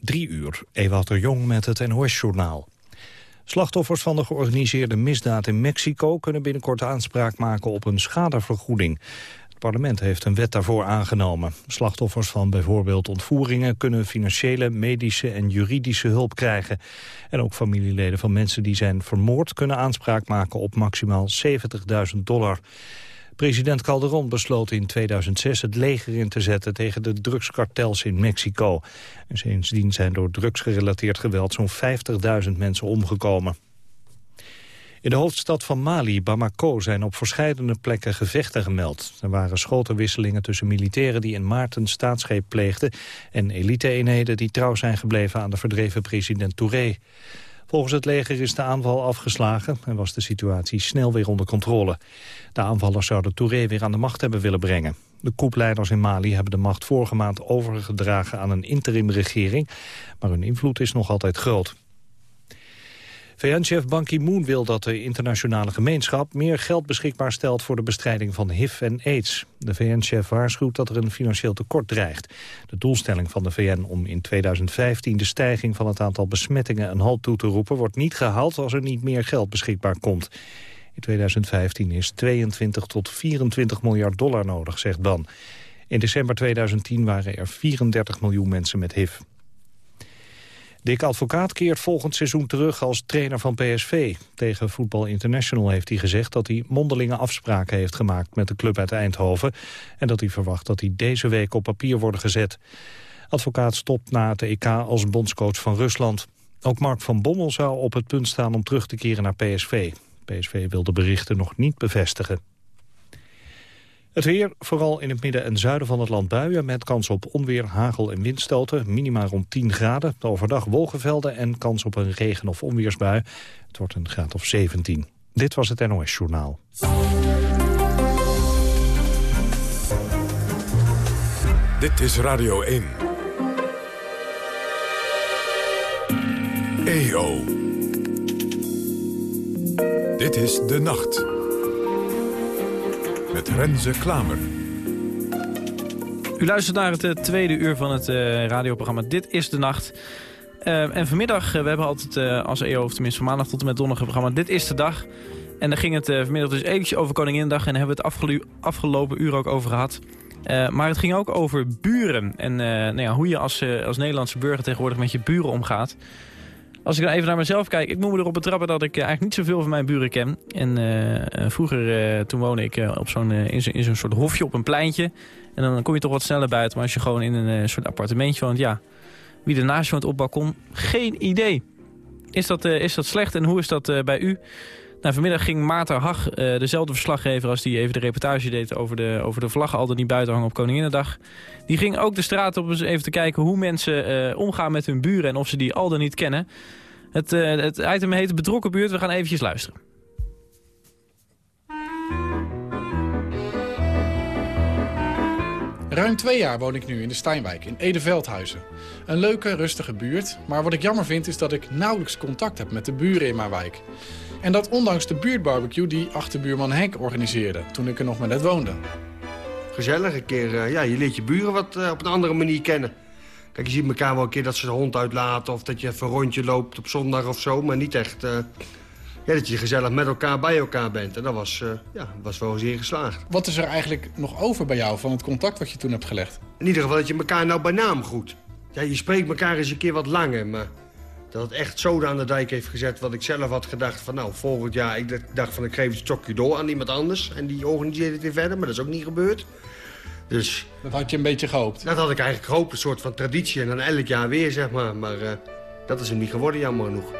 Drie uur, Ewout de Jong met het NOS-journaal. Slachtoffers van de georganiseerde misdaad in Mexico... kunnen binnenkort aanspraak maken op een schadevergoeding. Het parlement heeft een wet daarvoor aangenomen. Slachtoffers van bijvoorbeeld ontvoeringen... kunnen financiële, medische en juridische hulp krijgen. En ook familieleden van mensen die zijn vermoord... kunnen aanspraak maken op maximaal 70.000 dollar. President Calderon besloot in 2006 het leger in te zetten tegen de drugskartels in Mexico. En sindsdien zijn door drugsgerelateerd geweld zo'n 50.000 mensen omgekomen. In de hoofdstad van Mali, Bamako, zijn op verschillende plekken gevechten gemeld. Er waren schotenwisselingen tussen militairen die in maart een staatsgreep pleegden... en elite-eenheden die trouw zijn gebleven aan de verdreven president Touré. Volgens het leger is de aanval afgeslagen en was de situatie snel weer onder controle. De aanvallers zouden Touré weer aan de macht hebben willen brengen. De koepleiders in Mali hebben de macht vorige maand overgedragen aan een interimregering, maar hun invloed is nog altijd groot. VN-chef Ban Ki-moon wil dat de internationale gemeenschap meer geld beschikbaar stelt voor de bestrijding van HIV en AIDS. De VN-chef waarschuwt dat er een financieel tekort dreigt. De doelstelling van de VN om in 2015 de stijging van het aantal besmettingen een halt toe te roepen wordt niet gehaald als er niet meer geld beschikbaar komt. In 2015 is 22 tot 24 miljard dollar nodig, zegt Ban. In december 2010 waren er 34 miljoen mensen met HIV. Dick Advocaat keert volgend seizoen terug als trainer van PSV. Tegen Voetbal International heeft hij gezegd dat hij mondelinge afspraken heeft gemaakt met de club uit Eindhoven. En dat hij verwacht dat die deze week op papier worden gezet. Advocaat stopt na het EK als bondscoach van Rusland. Ook Mark van Bommel zou op het punt staan om terug te keren naar PSV. PSV wil de berichten nog niet bevestigen. Het weer, vooral in het midden en zuiden van het land buien... met kans op onweer, hagel en windstoten. Minima rond 10 graden. Overdag wolkenvelden en kans op een regen- of onweersbui. Het wordt een graad of 17. Dit was het NOS Journaal. Dit is Radio 1. EO. Dit is De Nacht met Renze Klamer. U luistert naar het uh, tweede uur van het uh, radioprogramma Dit is de Nacht. Uh, en vanmiddag, we hebben altijd als EO, of tenminste van maandag tot en met donderdag programma Dit is de Dag. En daar ging het vanmiddag dus eventjes over Koninginnedag en daar hebben we het afgelopen uur ook over gehad. maar het ging ook over buren en nou ja, hoe je als, als Nederlandse burger tegenwoordig met je buren omgaat. Als ik dan even naar mezelf kijk, ik moet me erop betrappen dat ik eh, eigenlijk niet zoveel van mijn buren ken. En uh, vroeger, uh, toen woonde ik op zo'n in zo'n soort hofje op een pleintje. En dan kom je toch wat sneller buiten. Maar als je gewoon in een soort appartementje woont, ja, wie ernaast woont op balkon, geen idee. Is dat, is dat slecht en hoe is dat bij u? Nou, vanmiddag ging Maarten Hag, uh, dezelfde verslaggever als die even de reportage deed over de, over de vlaggen al dan niet buiten hangen op Koninginnedag. Die ging ook de straat op eens even te kijken hoe mensen uh, omgaan met hun buren en of ze die al dan niet kennen. Het, uh, het item heet Betrokken Buurt. We gaan eventjes luisteren. Ruim twee jaar woon ik nu in de Steinwijk in Ede-Veldhuizen. Een leuke, rustige buurt, maar wat ik jammer vind is dat ik nauwelijks contact heb met de buren in mijn wijk. En dat ondanks de buurtbarbecue die achterbuurman Henk organiseerde... toen ik er nog maar net woonde. Gezellig, een keer, uh, ja, je leert je buren wat uh, op een andere manier kennen. Kijk, je ziet elkaar wel een keer dat ze de hond uitlaten... of dat je even een rondje loopt op zondag of zo, maar niet echt... Uh, ja, dat je gezellig met elkaar bij elkaar bent. En dat was, ja, was wel zeer geslaagd. Wat is er eigenlijk nog over bij jou van het contact wat je toen hebt gelegd? In ieder geval dat je elkaar nou bij naam groet. Ja, je spreekt elkaar eens een keer wat langer, maar dat het echt zoden aan de dijk heeft gezet... wat ik zelf had gedacht van nou, volgend jaar... ik dacht van ik geef het stokje door aan iemand anders... en die organiseert het weer verder, maar dat is ook niet gebeurd. Dus, dat had je een beetje gehoopt? Dat had ik eigenlijk gehoopt, een soort van traditie. En dan elk jaar weer, zeg maar. Maar uh, dat is hem niet geworden, jammer genoeg.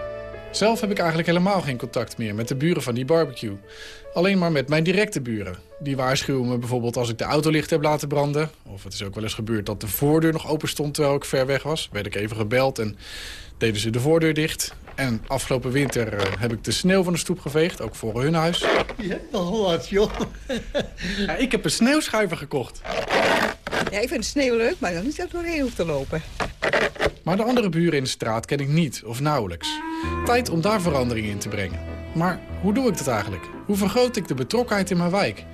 Zelf heb ik eigenlijk helemaal geen contact meer met de buren van die barbecue. Alleen maar met mijn directe buren. Die waarschuwen me bijvoorbeeld als ik de autolicht heb laten branden. Of het is ook wel eens gebeurd dat de voordeur nog open stond terwijl ik ver weg was. Werd ik even gebeld en deden ze de voordeur dicht. En afgelopen winter uh, heb ik de sneeuw van de stoep geveegd, ook voor hun huis. Ja, nog wat, joh. Ja, ik heb een sneeuwschuiver gekocht. Ja, ik vind sneeuw leuk, maar dan niet dat ik doorheen hoef te lopen. Maar de andere buren in de straat ken ik niet, of nauwelijks. Tijd om daar verandering in te brengen. Maar hoe doe ik dat eigenlijk? Hoe vergroot ik de betrokkenheid in mijn wijk?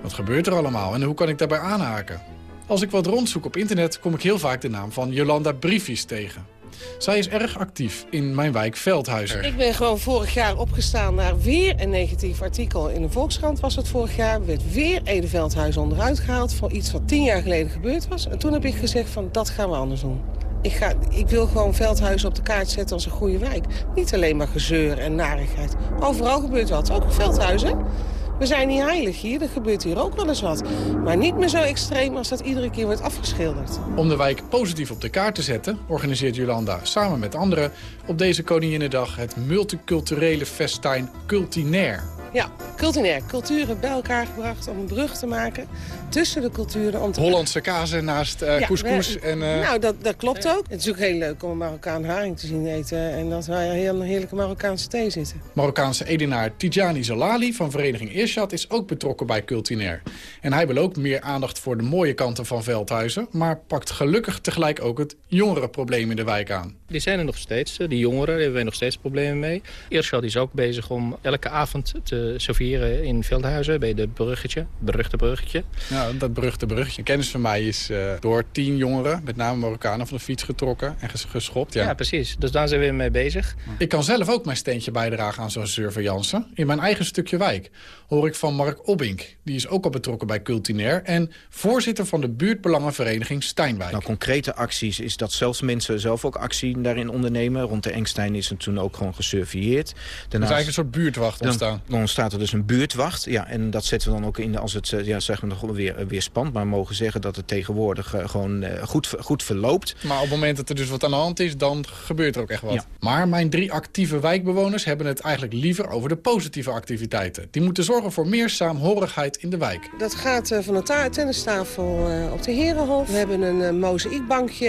Wat gebeurt er allemaal en hoe kan ik daarbij aanhaken? Als ik wat rondzoek op internet kom ik heel vaak de naam van Jolanda Briefies tegen. Zij is erg actief in mijn wijk Veldhuizen. Ik ben gewoon vorig jaar opgestaan naar weer een negatief artikel. In de Volkskrant was het vorig jaar. werd weer Ede Veldhuizen onderuit gehaald voor iets wat tien jaar geleden gebeurd was. En toen heb ik gezegd van dat gaan we anders doen. Ik, ga, ik wil gewoon Veldhuizen op de kaart zetten als een goede wijk. Niet alleen maar gezeur en narigheid. Overal gebeurt wat. Ook Veldhuizen. We zijn niet heilig hier, er gebeurt hier ook wel eens wat. Maar niet meer zo extreem als dat iedere keer wordt afgeschilderd. Om de wijk positief op de kaart te zetten... organiseert Jolanda samen met anderen op deze Koninginnedag... het multiculturele festijn Cultinair. Ja, culinair. Culturen bij elkaar gebracht om een brug te maken tussen de culturen. Om te... Hollandse kazen naast uh, couscous. en, uh... Nou, dat, dat klopt ook. Het is ook heel leuk om een Marokkaan haring te zien eten. En dat wij heel heerlijke Marokkaanse thee zitten. Marokkaanse edenaar Tijani Zalali van vereniging Irshad is ook betrokken bij Cultinair. En hij wil ook meer aandacht voor de mooie kanten van Veldhuizen. Maar pakt gelukkig tegelijk ook het jongerenprobleem in de wijk aan. Die zijn er nog steeds. Die jongeren, daar hebben wij nog steeds problemen mee. Irshad is ook bezig om elke avond te serveren in Veldhuizen bij de bruggetje, beruchte bruggetje. Ja, dat beruchte bruggetje. Een kennis van mij is uh, door tien jongeren, met name Marokkanen, van de fiets getrokken en geschopt. Ja. ja, precies. Dus daar zijn we mee bezig. Ik kan zelf ook mijn steentje bijdragen aan zo'n surveillance. In mijn eigen stukje wijk hoor ik van Mark Obbink. Die is ook al betrokken bij Cultinair en voorzitter van de buurtbelangenvereniging Steinwijk. Nou, concrete acties is dat zelfs mensen zelf ook actie daarin ondernemen. Rond de Engstein is het toen ook gewoon gesurveilleerd. Daarnaast, er is eigenlijk een soort buurtwacht ontstaan. Dan, dan staat er dus een buurtwacht. Ja, en dat zetten we dan ook in als het eh, ja, zeg maar, nog weer, eh, weer spant. Maar we mogen zeggen dat het tegenwoordig uh, gewoon goed, goed verloopt. Maar op het moment dat er dus wat aan de hand is, dan gebeurt er ook echt wat. Ja. Maar mijn drie actieve wijkbewoners hebben het eigenlijk liever over de positieve activiteiten. Die moeten zorgen voor meer saamhorigheid in de wijk. Dat gaat van een tennistafel op de Herenhof. We hebben een mozaïekbankje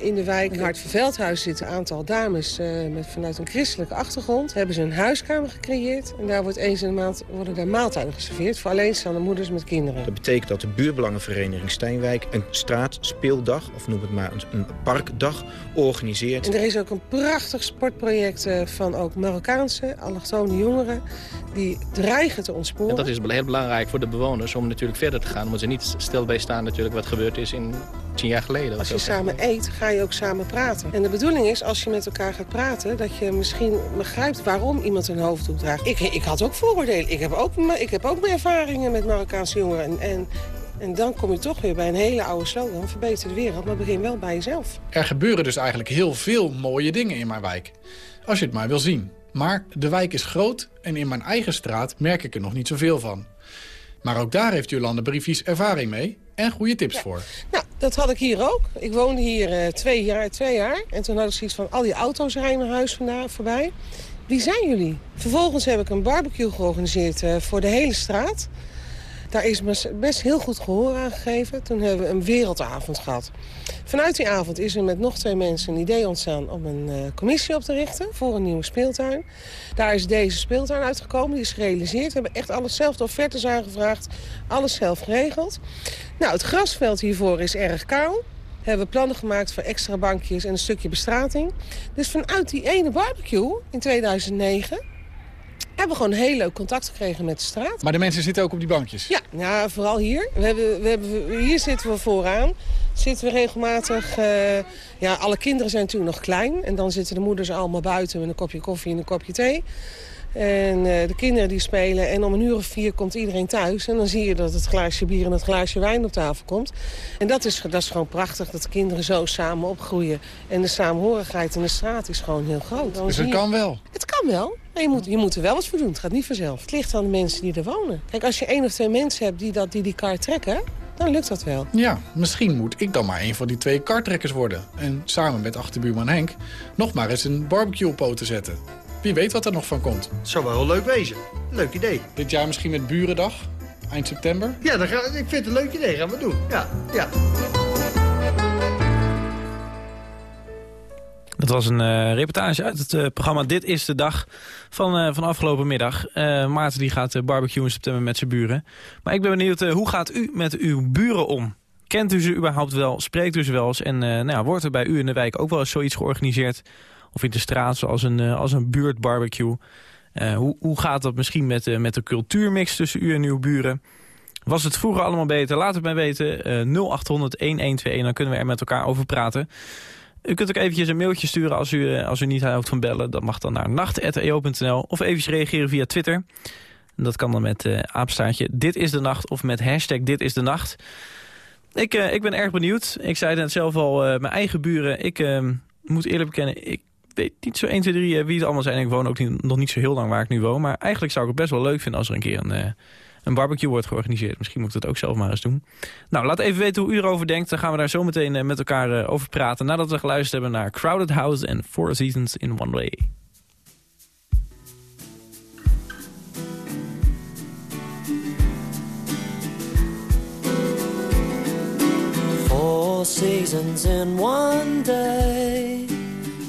in de wijk. In Hart Veldhuis zitten een aantal dames met, vanuit een christelijke achtergrond. Hebben ze een huiskamer gecreëerd. En daar wordt eens in de maand worden daar maaltijden geserveerd voor alleenstaande moeders met kinderen. Dat betekent dat de buurtbelangenvereniging Steenwijk een straatspeeldag, of noem het maar een parkdag, organiseert. En er is ook een prachtig sportproject van ook Marokkaanse, allochtone jongeren, die dreigen te ontsporen. En dat is heel belangrijk voor de bewoners om natuurlijk verder te gaan, omdat ze niet stil bij staan natuurlijk wat gebeurd is in tien jaar geleden. Als je samen eet, ga je ook samen praten. En de bedoeling is, als je met elkaar gaat praten... dat je misschien begrijpt waarom iemand een hoofddoek draagt. Ik, ik had ook vooroordelen. Ik heb ook, ik heb ook mijn ervaringen met Marokkaanse jongeren. En, en, en dan kom je toch weer bij een hele oude slogan. Verbeter de wereld, maar begin wel bij jezelf. Er gebeuren dus eigenlijk heel veel mooie dingen in mijn wijk. Als je het maar wil zien. Maar de wijk is groot en in mijn eigen straat merk ik er nog niet zoveel van. Maar ook daar heeft Jolande Briefies ervaring mee en goede tips ja. voor. Nou, dat had ik hier ook. Ik woonde hier uh, twee, jaar, twee jaar. En toen had ik zoiets van, al die auto's rijden mijn huis vandaan, voorbij. Wie zijn jullie? Vervolgens heb ik een barbecue georganiseerd uh, voor de hele straat. Daar is best heel goed gehoor aan gegeven. Toen hebben we een wereldavond gehad. Vanuit die avond is er met nog twee mensen een idee ontstaan... om een uh, commissie op te richten voor een nieuwe speeltuin. Daar is deze speeltuin uitgekomen, die is gerealiseerd. We hebben echt alles zelf de offertes aangevraagd, alles zelf geregeld. Nou, het grasveld hiervoor is erg kaal. We hebben plannen gemaakt voor extra bankjes en een stukje bestrating. Dus vanuit die ene barbecue in 2009 hebben gewoon heel leuk contact gekregen met de straat. Maar de mensen zitten ook op die bankjes? Ja, ja vooral hier. We hebben, we hebben, hier zitten we vooraan. Zitten we regelmatig... Uh, ja, alle kinderen zijn natuurlijk nog klein. En dan zitten de moeders allemaal buiten met een kopje koffie en een kopje thee. En uh, de kinderen die spelen. En om een uur of vier komt iedereen thuis. En dan zie je dat het glaasje bier en het glaasje wijn op tafel komt. En dat is, dat is gewoon prachtig. Dat de kinderen zo samen opgroeien. En de saamhorigheid in de straat is gewoon heel groot. Dan dus het kan wel? Het kan wel. Maar je moet, je moet er wel wat voor doen. Het gaat niet vanzelf. Het ligt aan de mensen die er wonen. Kijk, als je één of twee mensen hebt die dat, die, die kar trekken... dan lukt dat wel. Ja, misschien moet ik dan maar een van die twee kartrekkers worden. En samen met achterbuurman Henk nog maar eens een barbecue op poten zetten. Wie weet wat er nog van komt. Het zou wel heel leuk wezen. Leuk idee. Dit jaar misschien met Burendag, eind september? Ja, dan ga, ik vind het een leuk idee. Gaan we doen. Ja, ja. Dat was een uh, reportage uit het uh, programma Dit is de Dag van, uh, van afgelopen middag. Maarten die gaat barbecue in september met zijn buren. Maar ik ben benieuwd, hoe gaat u met uw buren om? Kent u ze überhaupt wel? Spreekt u ze wel eens? En nou ja, wordt er bij u in de wijk ook wel eens zoiets georganiseerd? Of in de straat zoals een, als een buurtbarbecue? hoe, hoe gaat dat misschien met, met de cultuurmix tussen u en uw buren? Was het vroeger allemaal beter? Laat het mij weten. 0800-1121, dan kunnen we er met elkaar over praten. U kunt ook eventjes een mailtje sturen als u, eh, als u niet houdt van bellen. Dat mag dan naar nacht.eo.nl of eventjes reageren via Twitter. Dat kan dan met uh, apenstaartje Dit is de Nacht of met hashtag Dit is de Nacht. Ik, uh, ik ben erg benieuwd. Ik zei het net zelf al, uh, mijn eigen buren. Ik moet eerlijk bekennen, ik weet niet zo 1, 2, 3 wie het allemaal zijn. Ik woon ook niet, nog niet zo heel lang waar ik nu woon. Maar eigenlijk zou ik het best wel leuk vinden als er een keer een een barbecue wordt georganiseerd. Misschien moet ik dat ook zelf maar eens doen. Nou, laat even weten hoe u erover denkt. Dan gaan we daar zo meteen eh, met elkaar eh, over praten. Nadat we geluisterd hebben naar Crowded House en Four Seasons in One. Four seasons in one day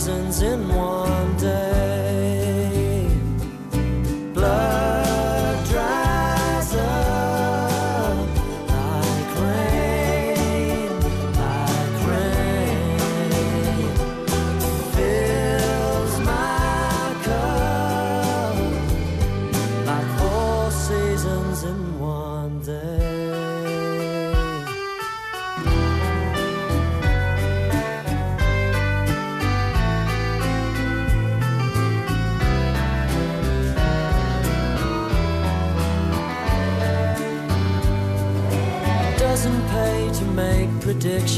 seasons in one day.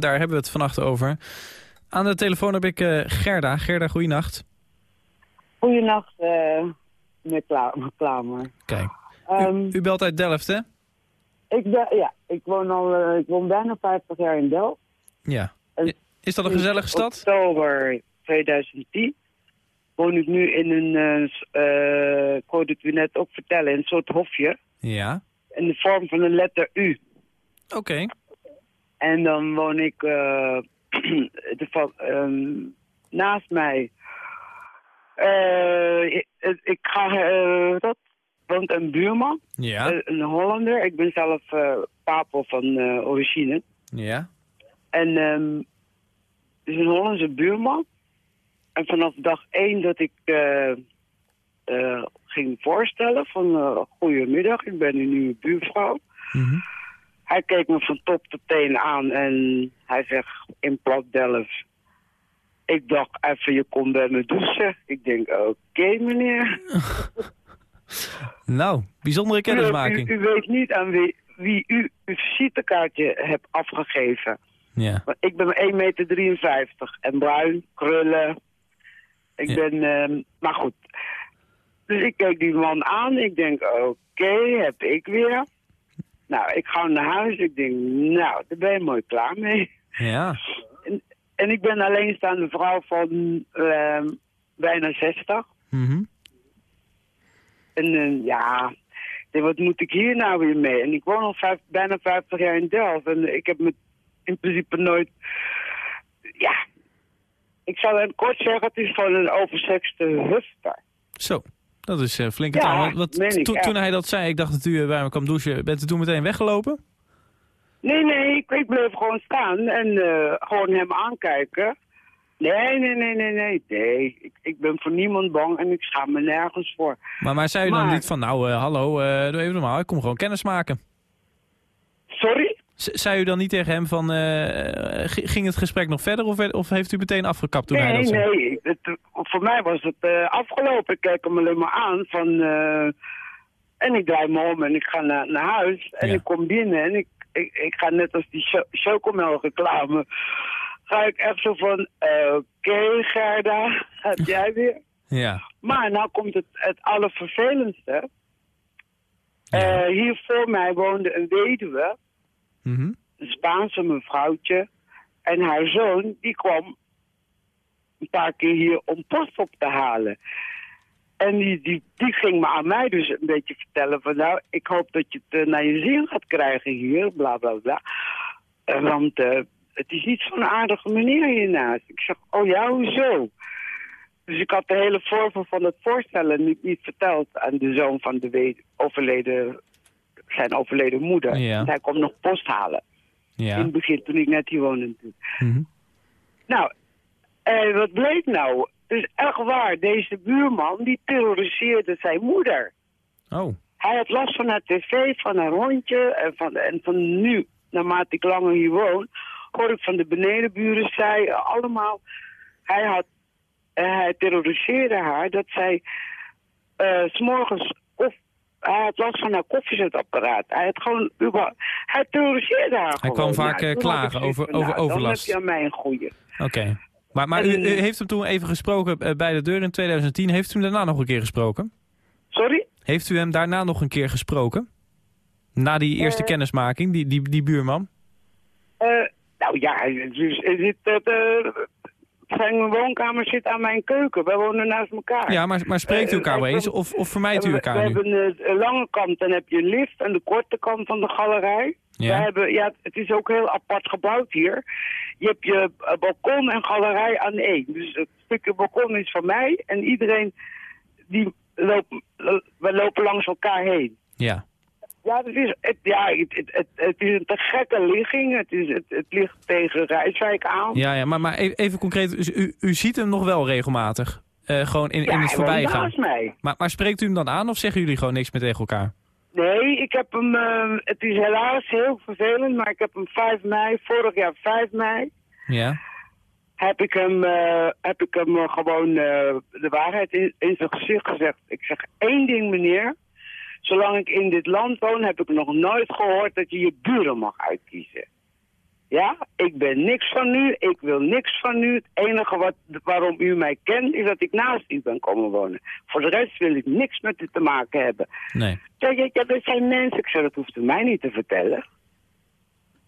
Daar hebben we het vannacht over. Aan de telefoon heb ik eh, Gerda. Gerda, goeienacht. Goedenacht, eh meneer Kla- Klamer. Kijk, Ehm, u, u belt uit Delft, hè? ik, ben, ja, ik woon al eh, ik woon bijna 50 jaar in Delft. Ja. En Is dat een gezellige stad? oktober 2010 woon ik nu in een, eh, ik hoorde het u net ook vertellen, een soort hofje. Ja. In de vorm van een letter U. Oké. En dan woon ik eh, de, ehm, naast mij. eh, ik, ik ga, eh, dat woont een buurman, Ja. een Hollander. Ik ben zelf papel van origine. Ja. En ehm het is een Hollandse buurman. En vanaf dag één dat ik ging voorstellen van... goedemiddag, ik ben uw nieuwe buurvrouw. Mhm. Hij keek me van top tot teen aan en hij zegt in plat Delft... Ik dacht even, je komt bij me douchen. Ik denk, oké meneer. Nou, bijzondere kennismaking. U, u weet niet aan wie, wie u uw visitekaartje hebt afgegeven. Ja. Want ik ben 1,53 meter en bruin, krullen. Ik Ja. ben, ehm, maar goed. Dus ik keek die man aan. Ik denk, oké, heb ik weer. Nou, ik ga naar huis. Ik denk, nou, daar ben je mooi klaar mee. Ja. En, en ik ben een alleenstaande vrouw van ehm, bijna 60. Mhm. En eh, ja, wat moet ik hier nou weer mee? En ik woon al vijf, bijna 50 jaar in Delft. En ik heb me in principe nooit... Ja, ik zou het kort zeggen, het is gewoon een oversexte hufter. Zo, dat is eh, flinke Ja, wat- toen- hij dat zei, ik dacht dat u eh, bij me kwam douchen. Bent u toen meteen weggelopen? Nee, nee, ik, ik bleef gewoon staan en eh, gewoon hem aankijken. Nee, nee, nee, nee, nee, nee. Ik, ik ben voor niemand bang en ik schaam me nergens voor. Maar, maar zei u dan niet van, nou, hallo, doe even normaal. Ik kom gewoon kennis maken. Sorry? Zei u dan niet tegen hem van, eh, ging het gesprek nog verder of, of heeft u meteen afgekapt toen hij nee, dat zei? nee. Het, voor mij was het eh, afgelopen. Ik kijk hem alleen maar aan van... eh, en ik draai me om en ik ga naar, naar huis. En Ja. ik kom binnen en ik, ik, ik ga net als die cho chocomel reclame... Ga ik echt zo van... Oké, Gerda, gaat jij weer? Ja. Maar nou komt het, het allervervelendste. Eh, hier voor mij woonde een weduwe, Mhm. een Spaanse mevrouwtje. En haar zoon, die kwam een paar keer hier om post op te halen. En die, die, ging me aan mij dus een beetje vertellen van... nou, ik hoop dat je het eh, naar je zin gaat krijgen hier, bla bla bla. Eh, want eh, het is niet zo'n aardige meneer hiernaast. Ik zeg, oh ja, hoezo? Dus ik had de hele vorm van het voorstellen niet, niet verteld aan de zoon van de overleden, zijn overleden moeder. Ja. Hij kwam nog post halen. In Ja. het begin, toen ik net hier woonde. natuurlijk. Mhm. Nou, eh, wat bleek nou? Dus echt waar, deze buurman die terroriseerde zijn moeder. Oh, Hij had last van haar tv, van haar hondje en van, en van nu, naarmate ik langer hier woon, hoor ik van de benedenburen, zij allemaal, hij had, eh, hij terroriseerde haar dat zij eh, s s'morgens, of hij had last van haar koffiezetapparaat. Hij had gewoon, hij terroriseerde haar Hij gewoon. kwam vaak, Nou, eh, klagen over- over nou, overlast. Dan heb je aan mij een goeie. oké. Maar, maar u, u heeft hem toen even gesproken eh, bij de deur in 2010. Heeft u hem daarna nog een keer gesproken? Sorry? Heeft u hem daarna nog een keer gesproken? Na die eerste Eh. kennismaking, die, die, die buurman? Nou ja, hij- dus, eh, de- zijn woonkamer zit aan mijn keuken. Wij wonen naast elkaar. Ja, maar, maar spreekt u Eh, elkaar wel eens of, of vermijdt u we, elkaar we nu? hebben een lange kant, dan heb je een lift en de korte kant van de galerij. Ja. We hebben, ja, het is ook heel apart gebouwd hier. Je hebt je eh, balkon en galerij aan één. Dus het stukje balkon is van mij en iedereen die loopt, we lopen langs elkaar heen. Ja. Ja, het is, het, ja het, het, het, het is een te gekke ligging. Het, is, het, het ligt tegen Rijswijk aan. Ja, ja maar, maar e- even concreet, u, u ziet hem nog wel regelmatig? Eh, gewoon in, Ja, in het voorbijgaan? mij. Maar, maar spreekt u hem dan aan of zeggen jullie gewoon niks meer tegen elkaar? Nee, ik heb hem, eh, het is helaas heel vervelend, maar ik heb hem 5 mei, vorig jaar 5 mei, Ja? heb ik hem, eh, heb ik hem gewoon de waarheid in, in zijn gezicht gezegd. Ik zeg één ding meneer, zolang ik in dit land woon heb ik nog nooit gehoord dat je je buren mag uitkiezen. Ja, ik ben niks van u, ik wil niks van u. Het enige wat, waarom u mij kent is dat ik naast u ben komen wonen. Voor de rest wil ik niks met u te maken hebben. Nee. Ja, ja, dat zijn mensen. Ik zeg, dat hoeft u mij niet te vertellen.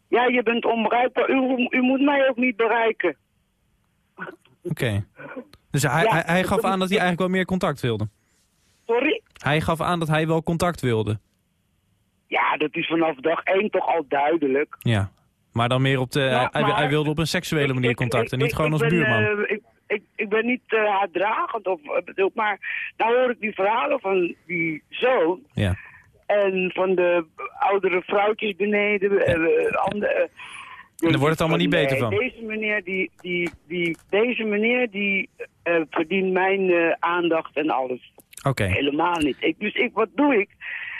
Ja, je bent onbereikbaar. U, u moet mij ook niet bereiken. Oké. Dus hij, Ja, hij, hij gaf aan dat hij eigenlijk wel meer contact wilde? Sorry? Hij gaf aan dat hij wel contact wilde? Ja, dat is vanaf dag één toch al duidelijk. Ja. Maar dan meer op de... Ja, hij, wilde op een seksuele manier contact en niet Ik- gewoon ik als ben, buurman. eh, ik, ik, ik ben niet uh, haatdragend, of, eh, bedoel, maar nou hoor ik die verhalen van die zoon Ja. en van de oudere vrouwtjes beneden. andere, En daar wordt het allemaal niet van, beter van. Deze meneer, die, die, die, deze meneer die, verdient mijn aandacht en alles. Oké. Helemaal niet. Ik, dus ik, wat doe ik?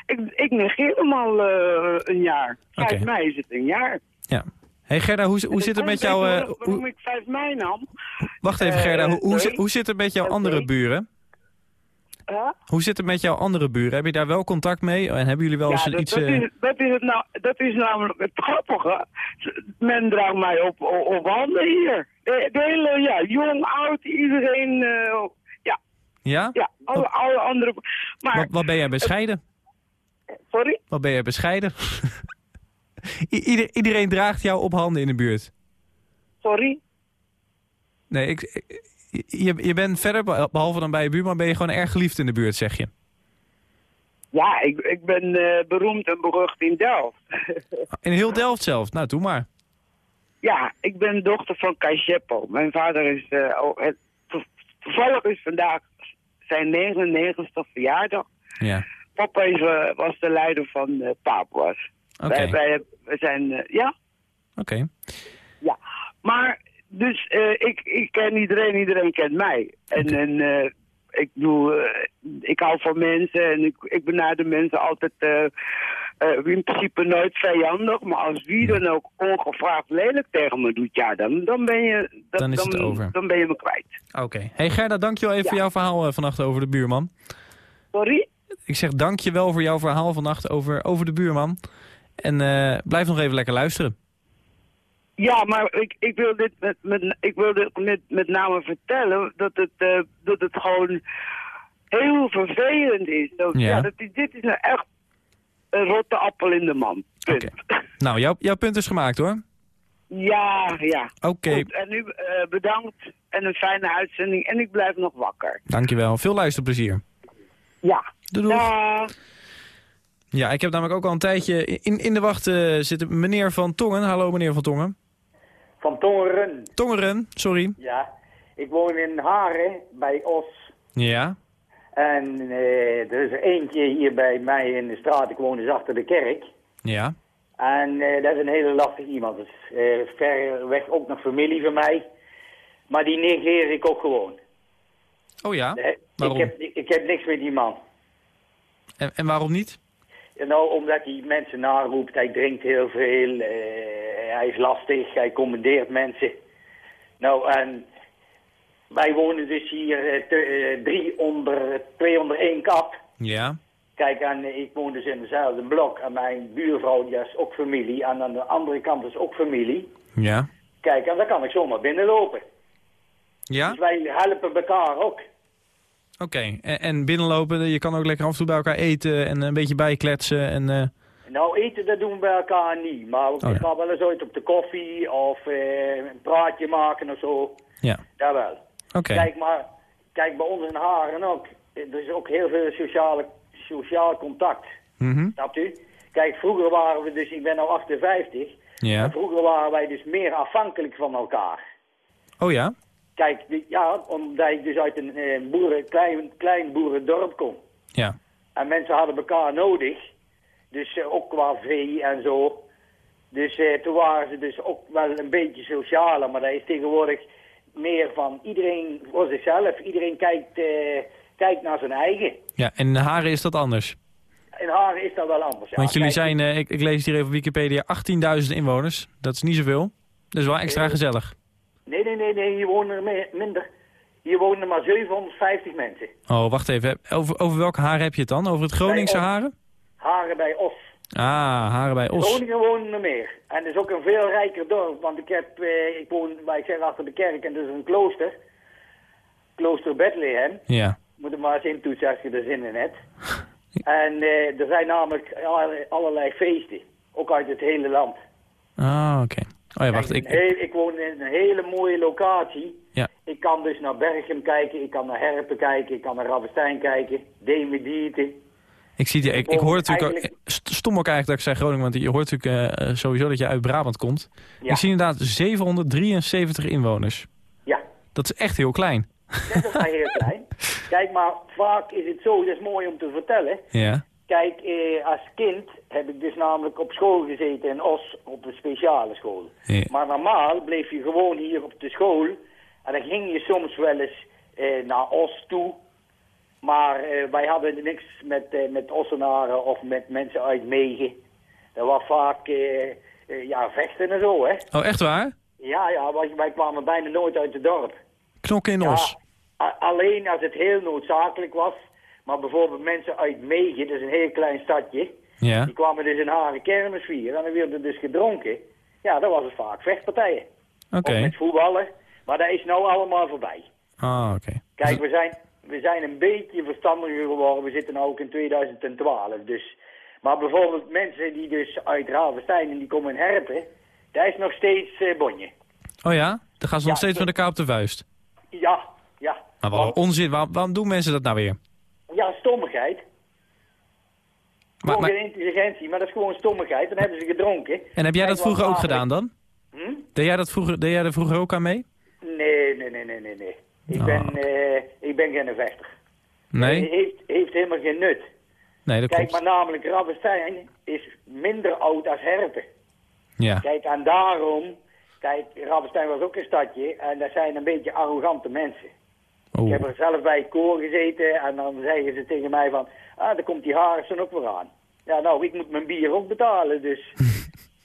Ik, ik negeer hem al eh, een jaar. 5 Oké. mei is het een jaar. Ja. hey Gerda, hoe, hoe zit het met jou... eh, Waarom, ik 5 mei nam? wacht even Eh, Gerda, hoe, hoe, nee. zit- hoe zit het met jouw andere buren? Huh? Hoe zit het met jouw andere buren? Heb je daar wel contact mee? En hebben jullie wel eens dat, iets... dat, is, dat, is het nou, dat is namelijk het grappige. Men draagt mij op, op, op handen hier. De, de hele, ja, jong, oud, iedereen, ja, Ja? alle, alle andere. Maar, Wat, wat ben jij bescheiden? sorry? Wat ben jij bescheiden? Ieder- iedereen draagt jou op handen in de buurt. Sorry? Nee, ik, ik- je, je bent verder, behalve dan bij je buurman, ben je gewoon erg geliefd in de buurt, zeg je. Ja, ik, ik ben eh, beroemd en berucht in Delft. In heel Delft zelf. Nou, doe maar. ja, ik ben dochter van Kajeppel. Mijn vader is... het, to- toevallig is vandaag zijn 99ste verjaardag. Ja. Papa is, eh, was de leider van Papua's. Oké. Wij, wij, wij zijn... eh, ja? Oké. Ja, maar dus ik, ik ken iedereen, iedereen kent mij. En, en ik eh, ik hou van mensen en ik, ik benader mensen altijd eh, in principe nooit vijandig. Maar als wie dan ook ongevraagd lelijk tegen me doet, ja, dan, dan ben je... dat- Dan is het over. Dan ben je me kwijt. Oké. Hey Gerda, dankjewel even voor jouw verhaal eh, vannacht over de buurman. Sorry? Ik zeg dankjewel voor jouw verhaal vannacht over, over de buurman. En eh, blijf nog even lekker luisteren. Ja, maar ik, ik wil dit, met, met, ik wil dit met, met name vertellen dat het, dat het gewoon heel vervelend is. Dat, Ja. ja. dat, dit is nou echt een rotte appel in de man. Punt. Nou, jouw, jouw punt is gemaakt hoor. Ja, ja. Oké. En nu eh, bedankt en een fijne uitzending. En ik blijf nog wakker. Dankjewel. Veel luisterplezier. Ja. Doei, doei. Ja, ik heb namelijk ook al een tijdje in, in de wacht eh, zitten meneer Van Tongen. Hallo meneer Van Tongen. Van Tongeren. Tongeren, sorry. Ja. Ik woon in Haren, bij Os. Ja. En eh, er is er eentje hier bij mij in de straat. Ik woon dus achter de kerk. Ja. En eh, dat is een hele lastig iemand. Dat is eh, ver weg ook nog familie van mij. Maar die negeer ik ook gewoon. Oh ja? Eh, ik, Waarom? heb, ik, ik heb niks met die man. En, en waarom niet? Nou, omdat hij mensen naroept, hij drinkt heel veel, hij is lastig, hij commandeert mensen. Nou, en wij wonen dus hier eh, te- eh, drie onder, twee onder één kap. Ja. Kijk, en ik woon dus in dezelfde blok. En mijn buurvrouw, die is ook familie. En aan de andere kant is ook familie. Ja. Kijk, en dan kan ik zomaar binnenlopen. Ja? Dus wij helpen elkaar ook. Oké. En, en binnenlopen, je kan ook lekker af en toe bij elkaar eten en een beetje bijkletsen. En, eh, Nou, eten dat doen we bij elkaar niet. Maar ik Oh, ja. ga wel eens uit op de koffie of eh, een praatje maken of zo. Ja. Dat wel. Kijk, maar kijk bij ons in Haren ook. Er is ook heel veel sociale, sociaal contact. Mhm. Snapt u? Kijk, vroeger waren we dus, ik ben nu 58. Ja. En vroeger waren wij dus meer afhankelijk van elkaar. Oh ja? Kijk, ja, omdat ik dus uit een eh, boeren, klein, klein boerendorp kom. Ja. En mensen hadden elkaar nodig. Dus eh, ook qua vee en zo. Dus eh, toen waren ze dus ook wel een beetje socialer. Maar dat is tegenwoordig meer van iedereen voor zichzelf. Iedereen kijkt, eh, kijkt naar zijn eigen. Ja, en in Haren is dat anders. In Haren is dat wel anders. ja. Want jullie Kijk, zijn, eh, ik, ik lees hier even op Wikipedia, 18.000 inwoners. Dat is niet zoveel. Dat is wel extra Eh, gezellig. Nee, nee, nee, nee. Hier wonen er minder. Hier wonen er maar 750 mensen. Oh, wacht even. Over, over welke Haren heb je het dan? Over het Groningse Bij. Haren? Haren bij Os. Ah, Haren bij Os. Groningen wonen er meer. En het is ook een veel rijker dorp, want ik, heb, eh, ik woon, waar ik zeg, achter de kerk en is een klooster. Klooster Bethlehem. Ja. Moet er maar eens intoetsen als je er zin in hebt. En eh, er zijn namelijk alle- allerlei feesten, ook uit het hele land. Ah, oké. Oh ja, wacht. Ik, ik woon in een hele mooie locatie. Ja. Ik kan dus naar Berchem kijken, ik kan naar Herpen kijken, ik kan naar Ravenstein kijken, Demedieten. Ik zie het, ik, ik hoor natuurlijk ook, Eigenlijk- st- stom ook eigenlijk dat ik zei Groningen, want je hoort natuurlijk eh, sowieso dat je uit Brabant komt. Ja. Ik zie inderdaad 773 inwoners. Ja. Dat is echt heel klein. Dat is heel klein. Kijk, maar vaak is het zo, dat is mooi om te vertellen. Ja. Kijk, eh, als kind heb ik dus namelijk op school gezeten in Os, op een speciale school. Ja. Maar normaal bleef je gewoon hier op de school. En dan ging je soms wel eens eh, naar Os toe. Maar eh, wij hadden niks met, eh, met Ossenaren of met mensen uit Megen. Dat was vaak eh, ja, vechten en zo, hè. Oh, echt waar? Ja, ja, wij, wij kwamen bijna nooit uit het dorp. Knokken in Os. Alleen als het heel noodzakelijk was. Maar bijvoorbeeld mensen uit Megen, dat is een heel klein stadje. Ja. Die kwamen dus in Haren kermis vieren en dan werd er dus gedronken. Ja, dat was het vaak vechtpartijen. Oké. Of met voetballen. Maar dat is nou allemaal voorbij. Ah, oké. Kijk, we zijn, we zijn een beetje verstandiger geworden. We zitten nu ook in 2012. Dus. Maar bijvoorbeeld mensen die dus uit Ravenstein en die komen in Herpen. Dat is nog steeds eh, bonje. Oh ja? Dan gaan ze nog Ja, steeds met elkaar op de vuist. Ja, ja. Maar wat een onzin. Waarom, waarom doen mensen dat nou weer? Ja, stommigheid. Maar- Gewoon maar- geen intelligentie, maar dat is gewoon stommigheid. Dan hebben ze gedronken. En heb jij dat wat vroeger ook gedaan dan? Hm? Deed jij, dat vroeger, deed jij er vroeger ook aan mee? Nee, nee, nee, nee, nee. nee. Ik, Oh. ben, eh, ik ben geen vechter. Nee? Eh, heeft, heeft helemaal geen nut. Nee, dat Kijk, klopt. maar namelijk Rabbestein is minder oud als Herpen. Ja. Kijk, en daarom... Kijk, Rabbestein was ook een stadje en dat zijn een beetje arrogante mensen. Ik Oeh. heb er zelf bij het koor gezeten en dan zeggen ze tegen mij van... Ah, dan komt die Harrison ook weer aan. Ja, nou, ik moet mijn bier ook betalen, dus...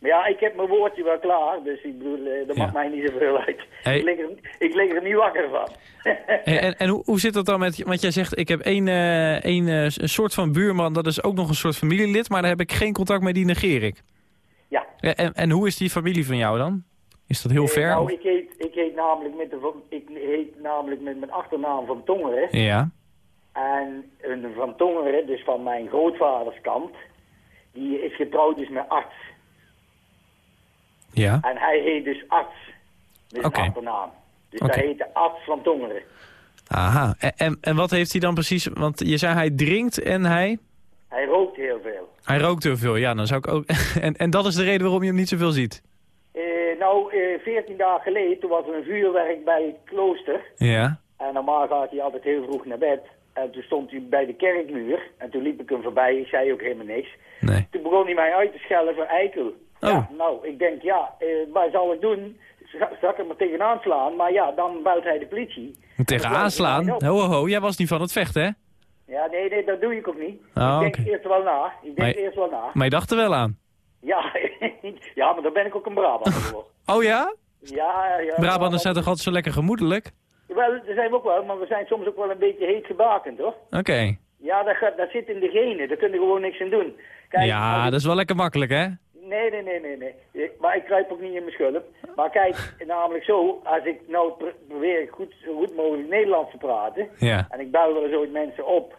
maar ja, ik heb mijn woordje wel klaar, dus ik bedoel, eh, dat Ja. maakt mij niet zoveel uit. Hey. Ik, lig er, ik lig er niet wakker van. En, en, en hoe, hoe zit dat dan met... Want jij zegt, ik heb één, één eh, een soort van buurman, dat is ook nog een soort familielid... maar daar heb ik geen contact mee, die negeer ik. Ja. En, en hoe is die familie van jou dan? Is dat heel ver? nou, ik heet, ik heet namelijk met de, ik heet namelijk met mijn achternaam van Tongeren. Ja. En een van Tongeren, dus van mijn grootvaders kant, die is getrouwd dus met arts. Ja. En hij heet dus arts. Met Oké. zijn achternaam. Dus hij heet de arts van Tongeren. Aha. En, en, en wat heeft hij dan precies... Want je zei hij drinkt en hij... Hij rookt heel veel. Hij rookt heel veel. Ja, dan zou ik ook... en, en dat is de reden waarom je hem niet zoveel ziet? Eh, nou, eh, 14 dagen geleden, toen was er een vuurwerk bij het klooster. Ja. En normaal gaat hij altijd heel vroeg naar bed. En toen stond hij bij de kerkmuur. En toen liep ik hem voorbij. Ik zei ook helemaal niks. Nee. Toen begon hij mij uit te schelden voor eikel. Oh. Ja, nou, ik denk, ja, eh, wat zal ik doen? Zal ik hem er tegenaan slaan? Maar ja, dan belt hij de politie. Moet tegen En dan aanslaan. sluit hij Ho, ho, ho. Jij was niet van het vechten, hè? Ja, nee, nee, dat doe ik ook niet. Oh, ik denk eerst wel na. Ik denk eerst wel na. Maar je dacht er wel aan. Ja, ja, maar dan ben ik ook een Brabander voor. Oh ja? Ja, ja. Brabanders zijn toch altijd zo lekker gemoedelijk? Wel, dat zijn we ook wel, maar we zijn soms ook wel een beetje heet gebakend, hoor. Oké. Ja, dat, gaat, dat zit in de genen. Daar kunnen we gewoon niks aan doen. Kijk, Ja, ik- dat is wel lekker makkelijk, hè? Nee, nee, nee, nee, nee. Ik- Maar ik kruip ook niet in mijn schulp. Maar kijk, namelijk zo, als ik nou pr- probeer goed, zo goed mogelijk Nederlands te praten... Ja. en ik bel eens ooit mensen op...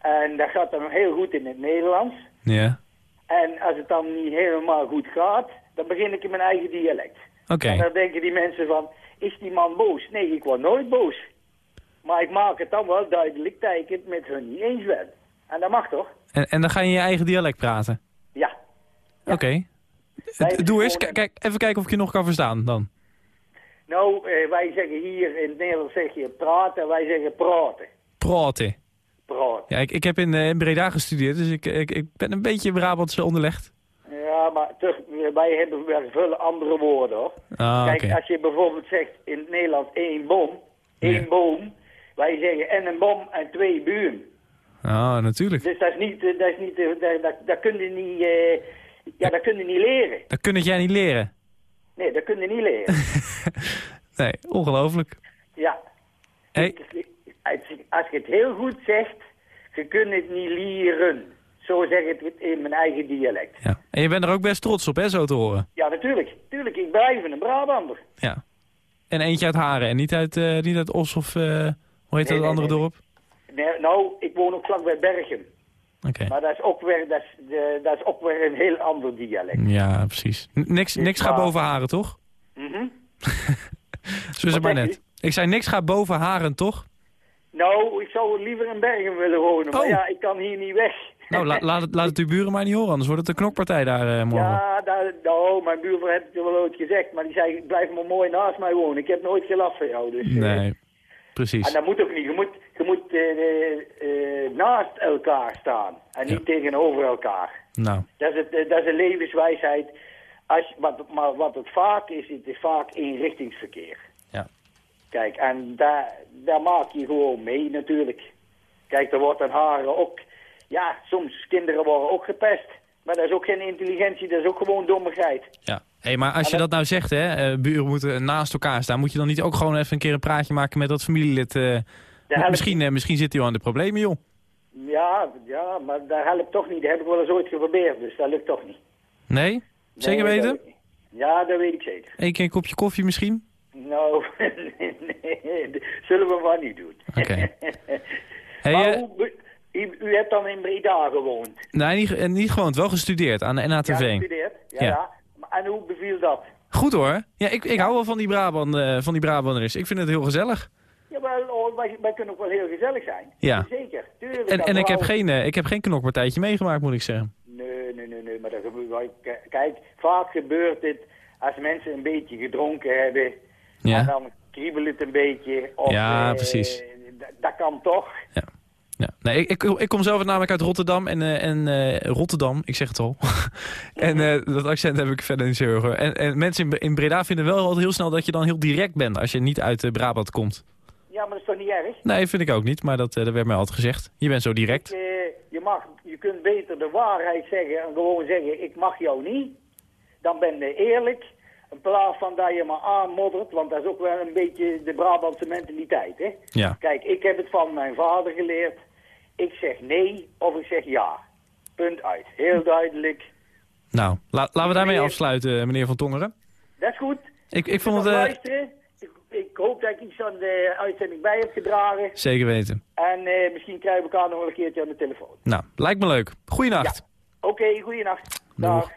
en dat gaat dan heel goed in het Nederlands... Ja. en als het dan niet helemaal goed gaat... dan begin ik in mijn eigen dialect. Oké. En dan denken die mensen van, is die man boos? Nee, ik word nooit boos. Maar ik maak het dan wel duidelijk dat ik het met hun niet eens ben. En dat mag toch? En, en dan ga je in je eigen dialect praten? Oké. Doe eens. Kijk, even kijken of ik je nog kan verstaan dan. Nou, eh, wij zeggen hier in het Nederlands zeg je praten en wij zeggen praten. Praten. Praten. Ja, ik, ik heb in, eh, in Breda gestudeerd, dus ik, ik, ik ben een beetje Brabants onderlegd. Ja, maar toch, wij hebben wel veel andere woorden hoor. Ah, Kijk, als je bijvoorbeeld zegt in het Nederlands één boom, één Ja. boom. Wij zeggen en een boom en twee buren. Ah, natuurlijk. Dus dat is niet, eh, dat is niet, eh, dat, dat, dat kun je niet, eh, ja, dat kun je niet leren. Dat kun jij niet leren. Nee, dat kun je niet leren. Nee, ongelooflijk. ja. Hey. Als je- het heel goed zegt, je kunt het niet leren. Zo zeg ik het in mijn eigen dialect. Ja. En je bent er ook best trots op, hè, zo te horen. Ja, natuurlijk. Tuurlijk, ik blijf een Brabander. Ja. En eentje uit Haren en niet uit, eh niet uit Os of... eh, hoe heet Nee, dat nee, andere nee, dorp? Nee, nou, ik woon ook vlakbij Bergen. Maar dat is, ook weer, dat, is, de, dat is ook weer een heel ander dialect. Ja, precies. Niks niks gaat maar- boven Haren, toch? Mhm. Zo is het maar net. Ik zei niks gaat boven Haren, toch? Nou, ik zou liever in Bergen willen wonen, maar Oh. ja, ik kan hier niet weg. Nou, la- laat, het, laat het uw buren maar niet horen, anders wordt het een knokpartij daar eh, morgen. Ja, daar, nou, mijn buurvrouw heeft het wel ooit gezegd, maar die zei, blijf maar mooi naast mij wonen. Ik heb nooit geen last van jou, dus... eh, Nee, precies. En dat moet ook niet. Je moet, je moet eh, eh, eh, naast elkaar staan en niet tegenover elkaar. Nou, Dat is, het, dat is een levenswijsheid. Als, wat, maar wat het vaak is, het is vaak eenrichtingsverkeer. Ja. Kijk, en daar, daar maak je gewoon mee natuurlijk. Kijk, er wordt aan haren ook... Ja, soms kinderen worden ook gepest. Maar dat is ook geen intelligentie, dat is ook gewoon dommigheid. ja. Hé, maar als je dat nou zegt, hè, eh, buren moeten naast elkaar staan, moet je dan niet ook gewoon even een keer een praatje maken met dat familielid? helpt misschien, eh, misschien zit hij wel aan de problemen, joh. Ja, ja, maar dat helpt toch niet. Dat heb ik wel eens ooit geprobeerd, dus dat lukt toch niet. Nee? Zeker Nee, weten? dat- Ja, dat weet ik zeker. Eén keer een kopje koffie misschien? Nou, nee, zullen we maar niet doen. Oké. Hey, hoe, u, u hebt dan in Breda gewoond? nee, niet, niet gewoon, wel gestudeerd aan de Ja, NATV. gestudeerd? Ja, Ja. ja. En hoe beviel dat? Goed hoor. Ja, ik, ik hou wel van die, Brabant, eh, van die Brabanders. Ik vind het heel gezellig. Jawel, oh, wij, wij kunnen ook wel heel gezellig zijn. Ja. Zeker, tuurlijk. En, en ik, heb geen, eh, ik heb geen knokpartijtje meegemaakt, moet ik zeggen. Nee, nee, nee, nee, maar dat gebeurt wel. K- Kijk, vaak gebeurt dit als mensen een beetje gedronken hebben. Ja. En dan kriebelt het een beetje. Of, Ja, eh, precies. Dat kan toch? Ja. Nee, ik, ik, ik kom zelf namelijk uit Rotterdam. En, eh, en eh, Rotterdam, ik zeg het al. en eh, dat accent heb ik verder niet zo. En, en mensen in, in Breda vinden wel altijd heel snel dat je dan heel direct bent... als je niet uit Brabant komt. Ja, maar dat is toch niet erg? Nee, vind ik ook niet. Maar dat, dat werd mij altijd gezegd. Je bent zo direct. Je, mag, je kunt beter de waarheid zeggen en gewoon zeggen, ik mag jou niet. Dan ben je eerlijk. In plaats van dat je maar aanmoddert, want dat is ook wel een beetje de Brabantse mentaliteit, hè? Ja. Kijk, ik heb het van mijn vader geleerd. Ik zeg nee of ik zeg ja. Punt uit. Heel duidelijk. Nou, la- laten we daarmee afsluiten, eh, meneer Van Tongeren. Dat is goed. Ik, ik vond het... eh, luisteren. Ik, ik hoop dat ik iets aan de uitzending bij heb gedragen. zeker weten. En eh, misschien krijgen we elkaar nog wel een keertje aan de telefoon. Nou, lijkt me leuk. Goeienacht. Oké, goeienacht. Doeg. Dag.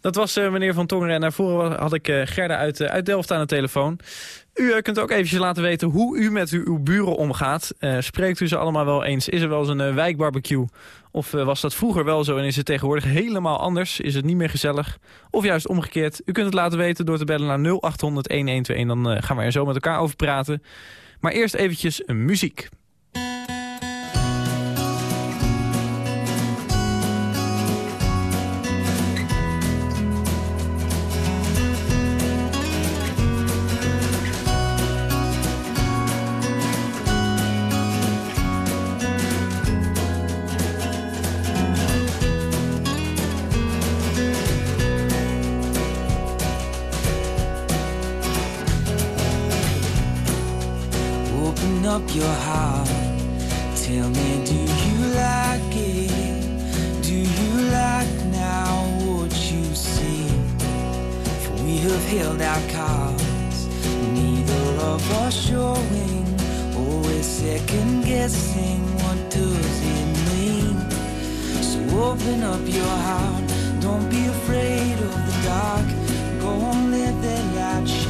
Dat was eh, meneer Van Tongeren. En daarvoor had ik eh, Gerda uit, eh, uit Delft aan de telefoon. U kunt ook eventjes laten weten hoe u met uw, uw buren omgaat. Spreekt u ze allemaal wel eens? Is er wel eens een wijkbarbecue? Of was dat vroeger wel zo en is het tegenwoordig helemaal anders? Is het niet meer gezellig? Of juist omgekeerd? U kunt het laten weten door te bellen naar 0800-1121. Dan gaan we er zo met elkaar over praten. Maar eerst eventjes muziek. Tell me, do you like it? Do you like now what you see? For we have held our cards, neither of us showing, always second guessing. What does it mean? So open up your heart. Don't be afraid of the dark. Go on, let that light.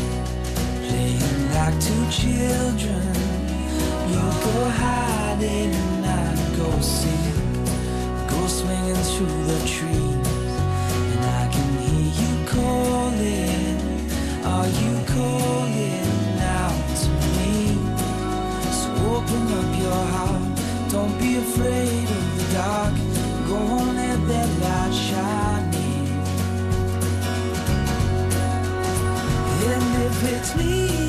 children. You go hiding and I go seek, go swinging through the trees, and I can hear you calling. Are you calling out to me? So open up your heart, don't be afraid of the dark. Go on, let that light shining. And if it's me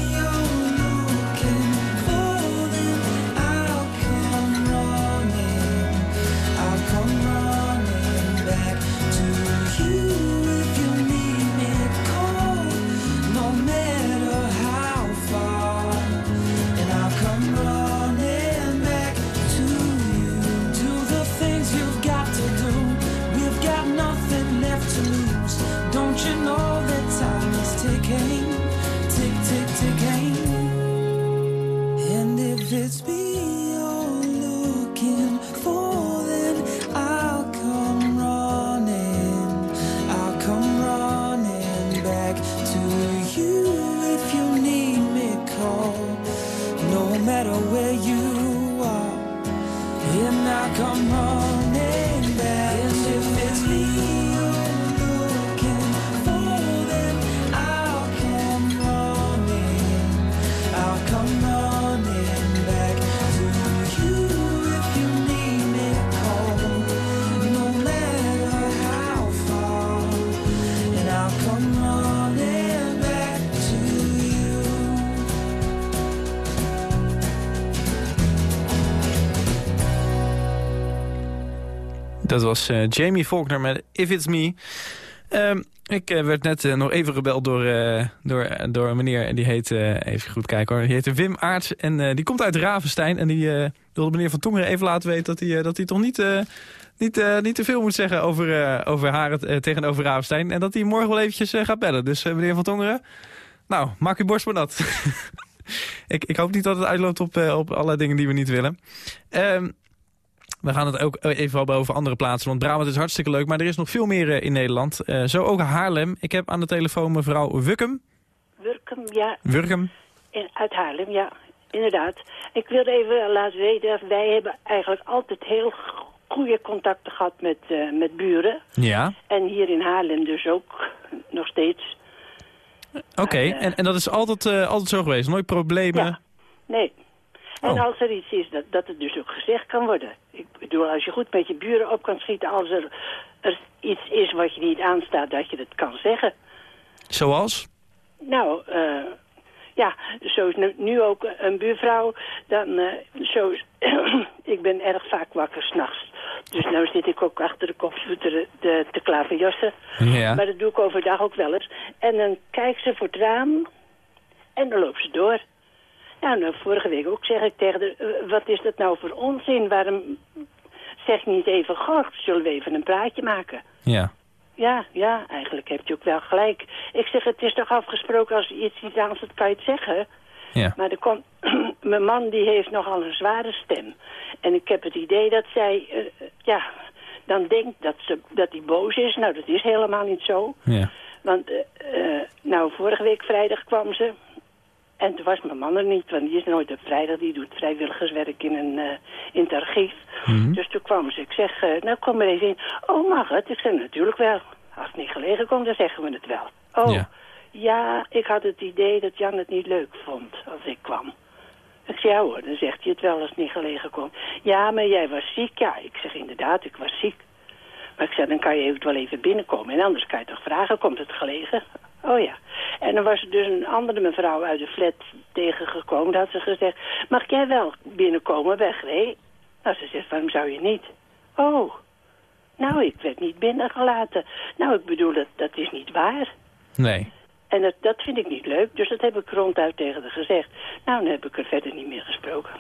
Dat was eh, Jamie Faulkner met If It's Me. Ehm, ik eh, werd net eh, nog even gebeld door, door, door een meneer. En die heet, even goed kijken hoor, die heet Wim Aarts. En die komt uit Ravenstein. En die wilde meneer Van Tongeren even laten weten dat hij, dat hij toch niet, niet, niet te veel moet zeggen over, over haar tegenover Ravenstein. En dat hij morgen wel eventjes gaat bellen. Dus meneer Van Tongeren, nou, maak uw borst maar nat. ik, ik hoop niet dat het uitloopt op, op allerlei dingen die we niet willen. Ehm, we gaan het ook even hebben over andere plaatsen. Want Brabant is hartstikke leuk, maar er is nog veel meer eh, in Nederland. Eh, zo ook Haarlem. Ik heb aan de telefoon mevrouw Wukkem. Wurkum, ja. Wurkum. In, uit Haarlem, ja. Inderdaad. Ik wilde even laten weten, wij hebben eigenlijk altijd heel goede contacten gehad met, eh, met buren. Ja. En hier in Haarlem dus ook nog steeds. Oké, en, en dat is altijd, altijd zo geweest? Nooit problemen? Nee. En Oh. als er iets is, dat, dat het dus ook gezegd kan worden. Ik bedoel, als je goed met je buren op kan schieten... als er, er iets is wat je niet aanstaat, dat je dat kan zeggen. Zoals? Nou, eh, ja, zo is nu, nu ook een buurvrouw. Dan, eh, zo ik ben erg vaak wakker s'nachts. Dus nou zit ik ook achter de computer te, te, te klaverjassen. Ja. Maar dat doe ik overdag ook wel eens. En dan kijkt ze voor het raam en dan loopt ze door. Ja, nou, vorige week ook zeg ik tegen haar, eh, wat is dat nou voor onzin? Waarom zeg niet even, goh, zullen we even een praatje maken? Ja. Ja, ja, eigenlijk heb je ook wel gelijk. Ik zeg, het is toch afgesproken als iets iets aanzet, kan je het zeggen? Ja. Maar er komt, mijn man die heeft nogal een zware stem. En ik heb het idee dat zij, eh, ja, dan denkt dat, ze, dat hij boos is. Nou, dat is helemaal niet zo. Ja. Want, eh, nou, vorige week vrijdag kwam ze. En toen was mijn man er niet, want die is nooit op vrijdag. Die doet vrijwilligerswerk in, een, eh, in het archief. Mhm. Dus toen kwam ze. Ik zeg, eh, nou kom er even in. Oh, mag het? Ik zeg, natuurlijk wel. Als het niet gelegen komt, dan zeggen we het wel. Oh, Ja. ja, ik had het idee dat Jan het niet leuk vond als ik kwam. Ik zeg, ja hoor, dan zegt hij het wel als het niet gelegen komt. Ja, maar jij was ziek. Ja, ik zeg inderdaad, ik was ziek. Maar ik zeg, dan kan je eventueel even binnenkomen. En anders kan je toch vragen, komt het gelegen? Oh ja. En dan was er dus een andere mevrouw uit de flat tegengekomen. Dat had ze gezegd, mag jij wel binnenkomen bij Gree? Nou, ze zegt, waarom zou je niet? Oh, nou, ik werd niet binnengelaten. Nou, ik bedoel, dat, dat is niet waar. Nee. En dat, dat vind ik niet leuk, dus dat heb ik ronduit tegen haar gezegd. Nou, dan heb ik er verder niet meer gesproken.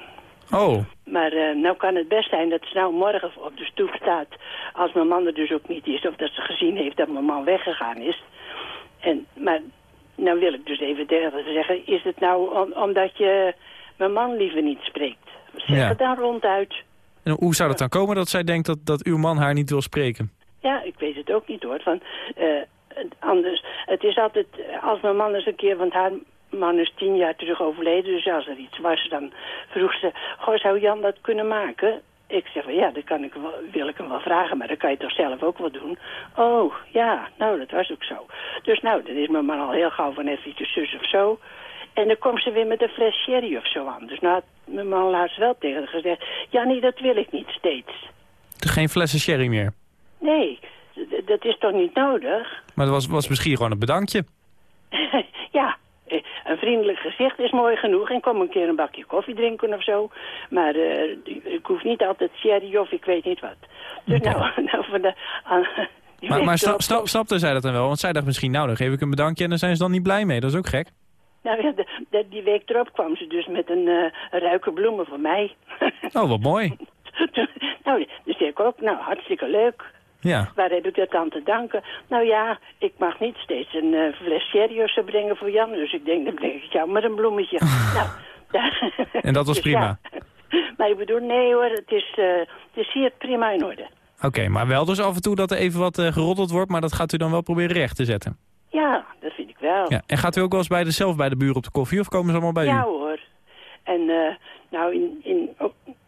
Oh. Maar eh, nou kan het best zijn dat ze nou morgen op de stoep staat... als mijn man er dus ook niet is... of dat ze gezien heeft dat mijn man weggegaan is. En, maar nou wil ik dus even tegen zeggen... is het nou om- omdat je mijn man liever niet spreekt? Zeg Ja. het dan ronduit. En hoe zou dat dan komen dat zij denkt dat, dat uw man haar niet wil spreken? Ja, ik weet het ook niet hoor. Van, eh, het- anders, het is altijd, als mijn man eens een keer, want haar man is tien jaar terug overleden, dus als er iets was, dan vroeg ze, goh, zou Jan dat kunnen maken? Ik zeg van, ja, dat kan ik wel, wil ik hem wel vragen, maar dat kan je toch zelf ook wel doen? Oh, ja, nou, dat was ook zo. Dus nou, dan is mijn man al heel gauw van eventjes zus of zo. En dan komt ze weer met een fles sherry of zo aan. Dus nou had mijn man laatst wel tegen haar gezegd, ja, nee, dat wil ik niet steeds. Geen flessen sherry meer. Nee, dat is toch niet nodig? Maar dat was, was misschien gewoon een bedankje. ja, een vriendelijk gezicht is mooi genoeg. En kom een keer een bakje koffie drinken of zo. Maar eh, ik hoef niet altijd sherry of ik weet niet wat. Dus nou, nou van de... aan- Maar, maar snap, erop- snap, snapte zij dat dan wel? Want zij dacht misschien, nou dan geef ik een bedankje en dan zijn ze dan niet blij mee. Dat is ook gek. Nou ja, de- de- die week erop kwam ze dus met een eh ruike bloemen voor mij. Oh, wat mooi. nou, dus ik ook, nou hartstikke leuk. Ja. Waar heb ik dat aan te danken? Nou ja, ik mag niet steeds een eh, fles sherry of zo brengen voor Jan. Dus ik denk, dan breng ik jou met een bloemetje. nou, En dat was Dus prima. ja. Maar ik bedoel, nee hoor, het is, eh, het is hier prima in orde. Oké, maar wel dus af en toe dat er even wat eh, geroddeld wordt, maar dat gaat u dan wel proberen recht te zetten. Ja, dat vind ik wel. Ja. En gaat u ook wel eens bij de, zelf bij de buren op de koffie of komen ze allemaal bij Ja u? hoor. En nou, in, in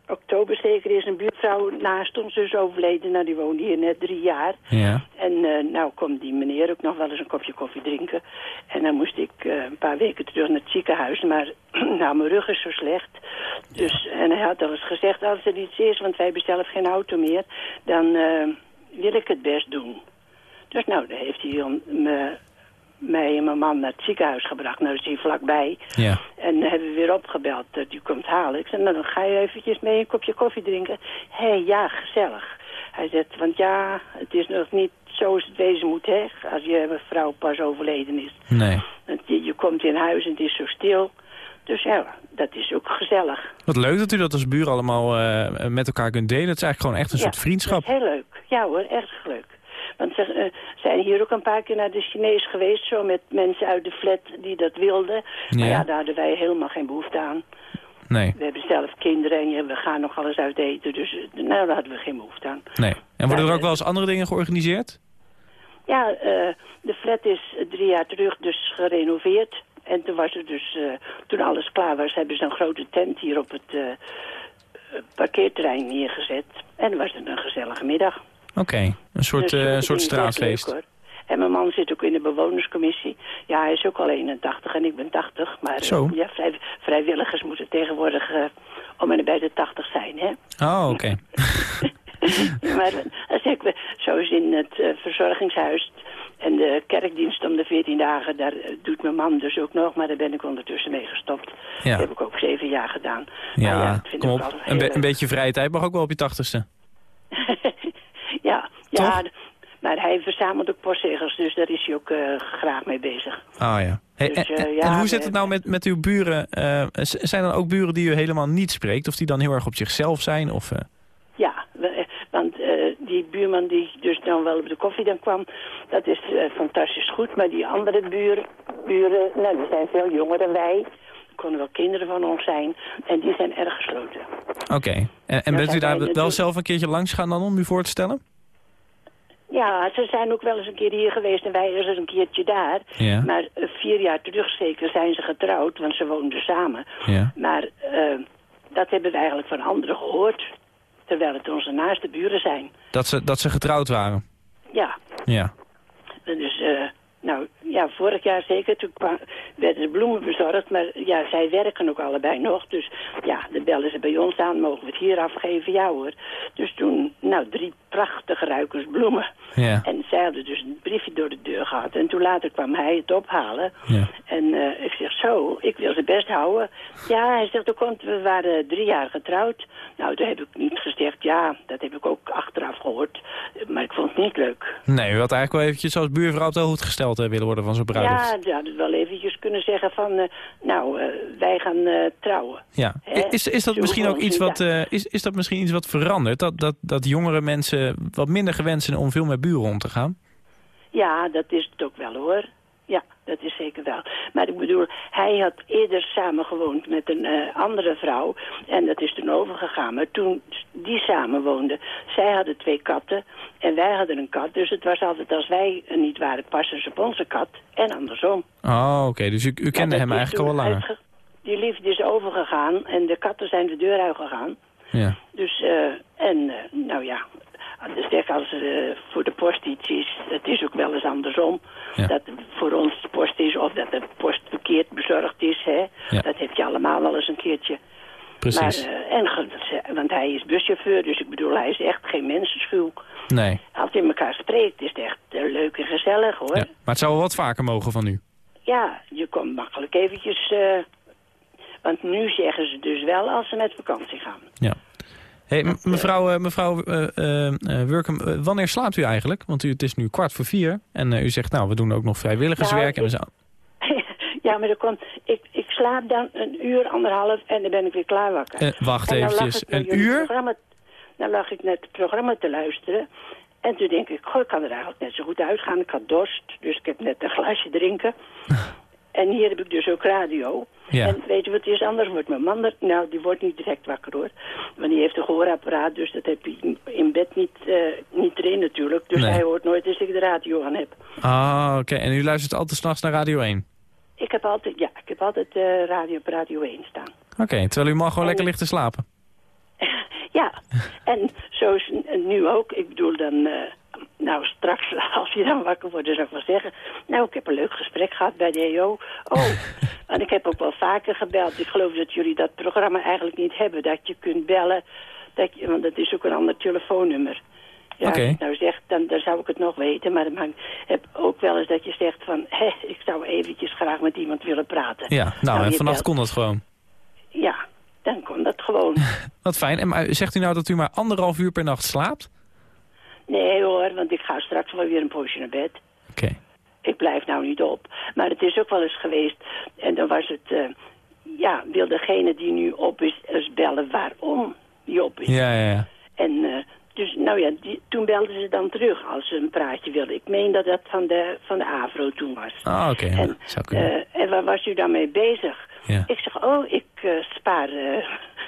oktober zeker is een buurvrouw naast ons dus overleden. Nou, die woonde hier net drie jaar. Ja. En eh, nou komt die meneer ook nog wel eens een kopje koffie drinken. En dan moest ik eh, een paar weken terug naar het ziekenhuis. Maar nou, mijn rug is zo slecht. Dus, en hij had al eens gezegd, als er iets is, want wij hebben zelf geen auto meer... dan eh, wil ik het best doen. Dus nou, dan heeft hij me, mij en mijn man naar het ziekenhuis gebracht. Nou is hij vlakbij. Ja. En hebben we weer opgebeld dat u komt halen. Ik zei, nou dan ga je eventjes mee een kopje koffie drinken. Hé, hey, ja, gezellig. Hij zegt, want ja, het is nog niet zoals het wezen moet, hè. Als je vrouw pas overleden is. Nee. Want Je, je komt in huis en het is zo stil. Dus ja, dat is ook gezellig. Wat leuk dat u dat als buren allemaal eh, met elkaar kunt delen. Het is eigenlijk gewoon echt een Ja, soort vriendschap. heel leuk. Ja hoor, erg leuk. Want ze eh, zijn hier ook een paar keer naar de Chinees geweest, zo met mensen uit de flat die dat wilden. Maar Ja. daar hadden wij helemaal geen behoefte aan. Nee, We hebben zelf kinderen en we gaan nog alles uit eten, dus eh, nou, daar hadden we geen behoefte aan. nee. En worden er ook wel eens andere dingen georganiseerd? Ja, eh, de flat is drie jaar terug dus gerenoveerd. En toen was het dus, toen alles klaar was, hebben ze een grote tent hier op het eh, parkeerterrein neergezet. En was het een gezellige middag. Oké, een soort, Dus, eh, eh, een soort straatfeest. leuk. En mijn man zit ook in de bewonerscommissie. Ja, hij is ook al 81 en ik ben 80. Maar eh, Zo. ja, vrij- vrijwilligers moeten tegenwoordig eh, om en bij de 80 zijn, hè? Oh, oké. maar als ik, zoals in het eh, verzorgingshuis en de kerkdienst om de 14 dagen, daar eh, doet mijn man dus ook nog, maar daar ben ik ondertussen mee gestopt. Ja. Dat heb ik ook zeven jaar gedaan. Ja, dat vind kom op. Een, be- een beetje vrije tijd mag ook wel op je tachtigste. Ja, ja maar hij verzamelt ook postzegels, dus daar is hij ook eh, graag mee bezig. Ah ja. Hey, Dus, en, eh, en- ja, en hoe zit het nou met, met uw buren? Eh, zijn er ook buren die u helemaal niet spreekt? Of die dan heel erg op zichzelf zijn? Of, Ja, we- want die buurman die dus dan wel op de koffie dan kwam, dat is fantastisch goed. Maar die andere buren, buren, nou die zijn veel jonger dan wij. Konden wel kinderen van ons zijn. En die zijn erg gesloten. Oké. En, en bent u daar wel zelf een keertje langs gaan dan om u voor te stellen? Ja, ze zijn ook wel eens een keer hier geweest en wij er een keertje daar. Ja. Maar eh, vier jaar terug zeker zijn ze getrouwd, want ze woonden samen. Ja. Maar eh, dat hebben we eigenlijk van anderen gehoord. Terwijl het onze naaste buren zijn. Dat ze, dat ze getrouwd waren? Ja, Ja. Dus, eh, nou, ja, vorig jaar zeker. Toen werden de bloemen bezorgd. Maar ja, zij werken ook allebei nog. Dus ja, dan bellen ze bij ons aan. Mogen we het hier afgeven? Ja hoor. Dus toen, nou, drie prachtige ruikers bloemen. Ja. En zij hadden dus een briefje door de deur gehad. En toen later kwam hij het ophalen. Ja. En eh, ik zeg, zo, ik wil ze best houden. Ja, hij zegt, want we waren drie jaar getrouwd. Nou, toen heb ik niet gezegd, ja, dat heb ik ook achteraf gehoord. Maar ik vond het niet leuk. Nee, u had eigenlijk wel eventjes als buurvrouw wel goed gesteld eh, willen worden van zo'n bruiloft. Ja, ze hadden wel eventjes kunnen zeggen van, eh, nou, eh, wij gaan trouwen. Ja. Is, is dat Zo misschien ook iets wat, is, is dat misschien iets wat verandert? Dat, dat, dat jongere mensen wat minder gewend zijn om veel met buren om te gaan? Ja, dat is het ook wel hoor. Ja, dat is zeker wel. Maar ik bedoel, hij had eerder samengewoond met een eh, andere vrouw. En dat is toen overgegaan. Maar toen die samenwoonden, zij hadden twee katten en wij hadden een kat. Dus het was altijd als wij er niet waren, passen ze op onze kat. En andersom. Oh, oké. Dus u, u kende Ja, hem eigenlijk al langer. Die liefde is overgegaan en de katten zijn de deur uitgegaan. Ja. Dus, eh, en eh, nou ja, zeg als er voor de post iets is, het is ook wel eens andersom. Ja. Dat voor ons de post is of dat de post verkeerd bezorgd is. Hè? Ja. Dat heb je allemaal wel eens een keertje. Precies. Maar, eh, en, want hij is buschauffeur, dus ik bedoel, hij is echt geen mensenschuw. Nee. Als hij elkaar spreekt, is het echt eh, leuk en gezellig hoor. Ja. Maar het zou wel wat vaker mogen van u. Ja, je komt makkelijk eventjes... want nu zeggen ze dus wel als ze met vakantie gaan. Ja. Hey, mevrouw, eh, mevrouw eh, eh, Wurkum, wanneer slaapt u eigenlijk? Want u, het is nu kwart voor vier. En u zegt, nou, we doen ook nog vrijwilligerswerk. Nou, en we ja, maar er komt, ik, ik slaap dan een uur, anderhalf en dan ben ik weer klaar wakker. Wacht En dan lag eventjes, een uur? Dan lag ik net het programma te luisteren. En toen denk ik, goh, ik kan er eigenlijk net zo goed uitgaan. Ik had dorst, dus ik heb net een glaasje drinken. en hier heb ik dus ook radio. Ja. En weet je wat is? Anders wordt mijn man er... Nou, die wordt niet direct wakker hoor. Want die heeft een gehoorapparaat, dus dat heb je in- bed niet, eh, niet erin natuurlijk. Dus Nee. hij hoort nooit als ik de radio aan heb. Ah, oké. En u luistert altijd s'nachts naar Radio 1? Ik heb altijd, ja, ik heb altijd eh, radio op Radio 1 staan. Oké, terwijl u man gewoon En- lekker ligt te slapen. Ja, en zo is nu ook. Ik bedoel dan, eh, nou straks als je dan wakker wordt, dan zou ik wel zeggen... Nou, ik heb een leuk gesprek gehad bij de EO. Oh, en ik heb ook wel vaker gebeld. Ik geloof dat jullie dat programma eigenlijk niet hebben. Dat je kunt bellen, dat je, want dat is ook een ander telefoonnummer. Ja, Oké. als ik nou zegt, dan, dan zou ik het nog weten. Maar ik heb ook wel eens dat je zegt van... Hé, ik zou eventjes graag met iemand willen praten. Ja, nou, en je vannacht belt. kon dat gewoon. Ja, dan kon dat gewoon. Wat fijn. En maar zegt u nou dat u maar anderhalf uur per nacht slaapt? Nee hoor, want ik ga straks wel weer een poosje naar bed. Oké. Ik blijf nou niet op. Maar het is ook wel eens geweest. En dan was het... eh, ja, wil degene die nu op is eens bellen waarom die op is. Ja, ja, ja. En eh, dus, nou ja, die, toen belden ze dan terug als ze een praatje wilden. Ik meen dat dat van de, van de AVRO toen was. Ah, oké. zou kunnen. Eh, en waar was u dan mee bezig? Ja. Ik zeg, oh, ik spaar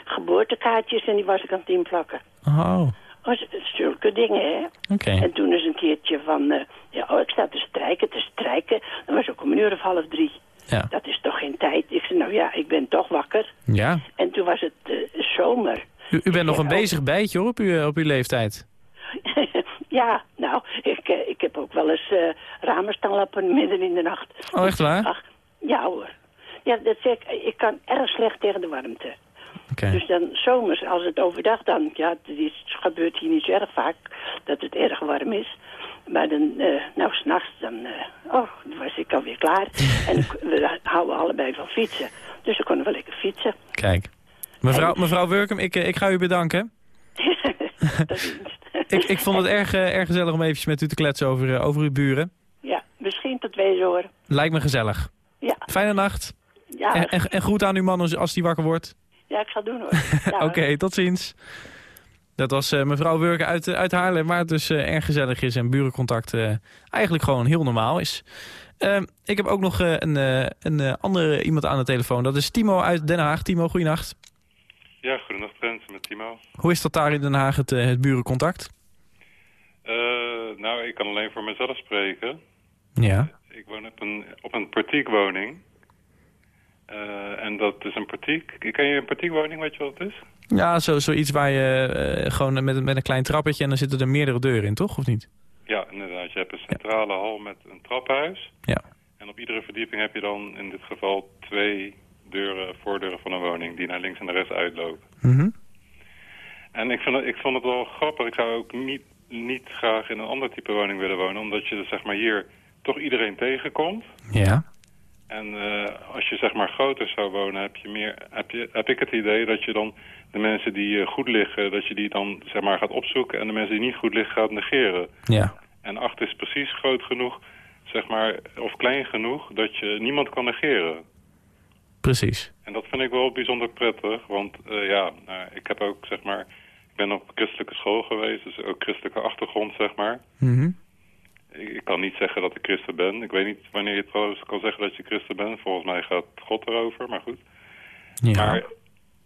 geboortekaartjes en die was ik aan het inplakken. Oh, Z- zulke dingen, hè? En toen is een keertje van, eh, ja, oh, ik sta te strijken, te strijken. Dat was ook om een uur of half drie. Ja. Dat is toch geen tijd? Ik zei, nou ja, ik ben toch wakker. Ja. En toen was het eh, zomer. U, u bent nog een oh. bezig bijtje hoor, op uw, op uw leeftijd. ja, nou, ik, eh, ik heb ook wel eens eh ramen staan lappen midden in de nacht. Oh, echt waar? Ach, ja hoor. Ja, dat zeg ik, ik kan erg slecht tegen de warmte. Dus dan zomers, als het overdag dan, ja, het is, gebeurt hier niet zo erg vaak dat het erg warm is. Maar dan, eh, nou, s'nachts, dan, eh, oh, dan was ik alweer klaar. en we houden allebei van fietsen. Dus dan konden we lekker fietsen. Kijk. Mevrouw, mevrouw Wurkum, ik, eh, ik ga u bedanken. ik, ik vond het erg, erg gezellig om eventjes met u te kletsen over, over uw buren. Ja, misschien tot wezen hoor. Lijkt me gezellig. Ja. Fijne nacht. Ja, En, en, en groet aan uw man als, als die wakker wordt. Ja ik zal doen hoor. Oké, tot ziens. Dat was eh, mevrouw Wurken uit, uit Haarlem, waar het dus eh, erg gezellig is en burencontact eh, eigenlijk gewoon heel normaal is. Ehm, ik heb ook nog eh, een, eh, een andere iemand aan de telefoon. Dat is Timo uit Den Haag. Timo, goeienacht. Ja, goedenacht Brent, met Timo. Hoe is dat daar in Den Haag, het, het burencontact? Eh, nou, ik kan alleen voor mezelf spreken. Ja. Ik woon op een, op een partiekwoning. Eh, en dat is een partiek. Ken je een partiekwoning, weet je wat het is? Ja, zo, zoiets waar je eh, gewoon met, met een klein trappetje en dan zitten er meerdere deuren in, toch? Of niet? Ja, inderdaad. Je hebt een centrale hal met een trappenhuis. Ja. En op iedere verdieping heb je dan in dit geval twee deuren, voordeuren van een woning... die naar links en naar rechts uitlopen. Mhm. En ik, vind het, ik vond het wel grappig. Ik zou ook niet, niet graag in een ander type woning willen wonen... omdat je zeg maar hier toch iedereen tegenkomt. Ja. En eh, als je zeg maar groter zou wonen, heb, je meer, heb, je, heb ik het idee dat je dan de mensen die eh, goed liggen, dat je die dan zeg maar gaat opzoeken en de mensen die niet goed liggen gaat negeren. Ja. En acht is precies groot genoeg, zeg maar, of klein genoeg, dat je niemand kan negeren. Precies. En dat vind ik wel bijzonder prettig, want eh, ja, nou, ik heb ook zeg maar, ik ben op christelijke school geweest, dus ook christelijke achtergrond zeg maar. Ik, ik kan niet zeggen dat ik christen ben. Ik weet niet wanneer je trouwens kan zeggen dat je christen bent. Volgens mij gaat God erover, maar goed. Ja. Maar,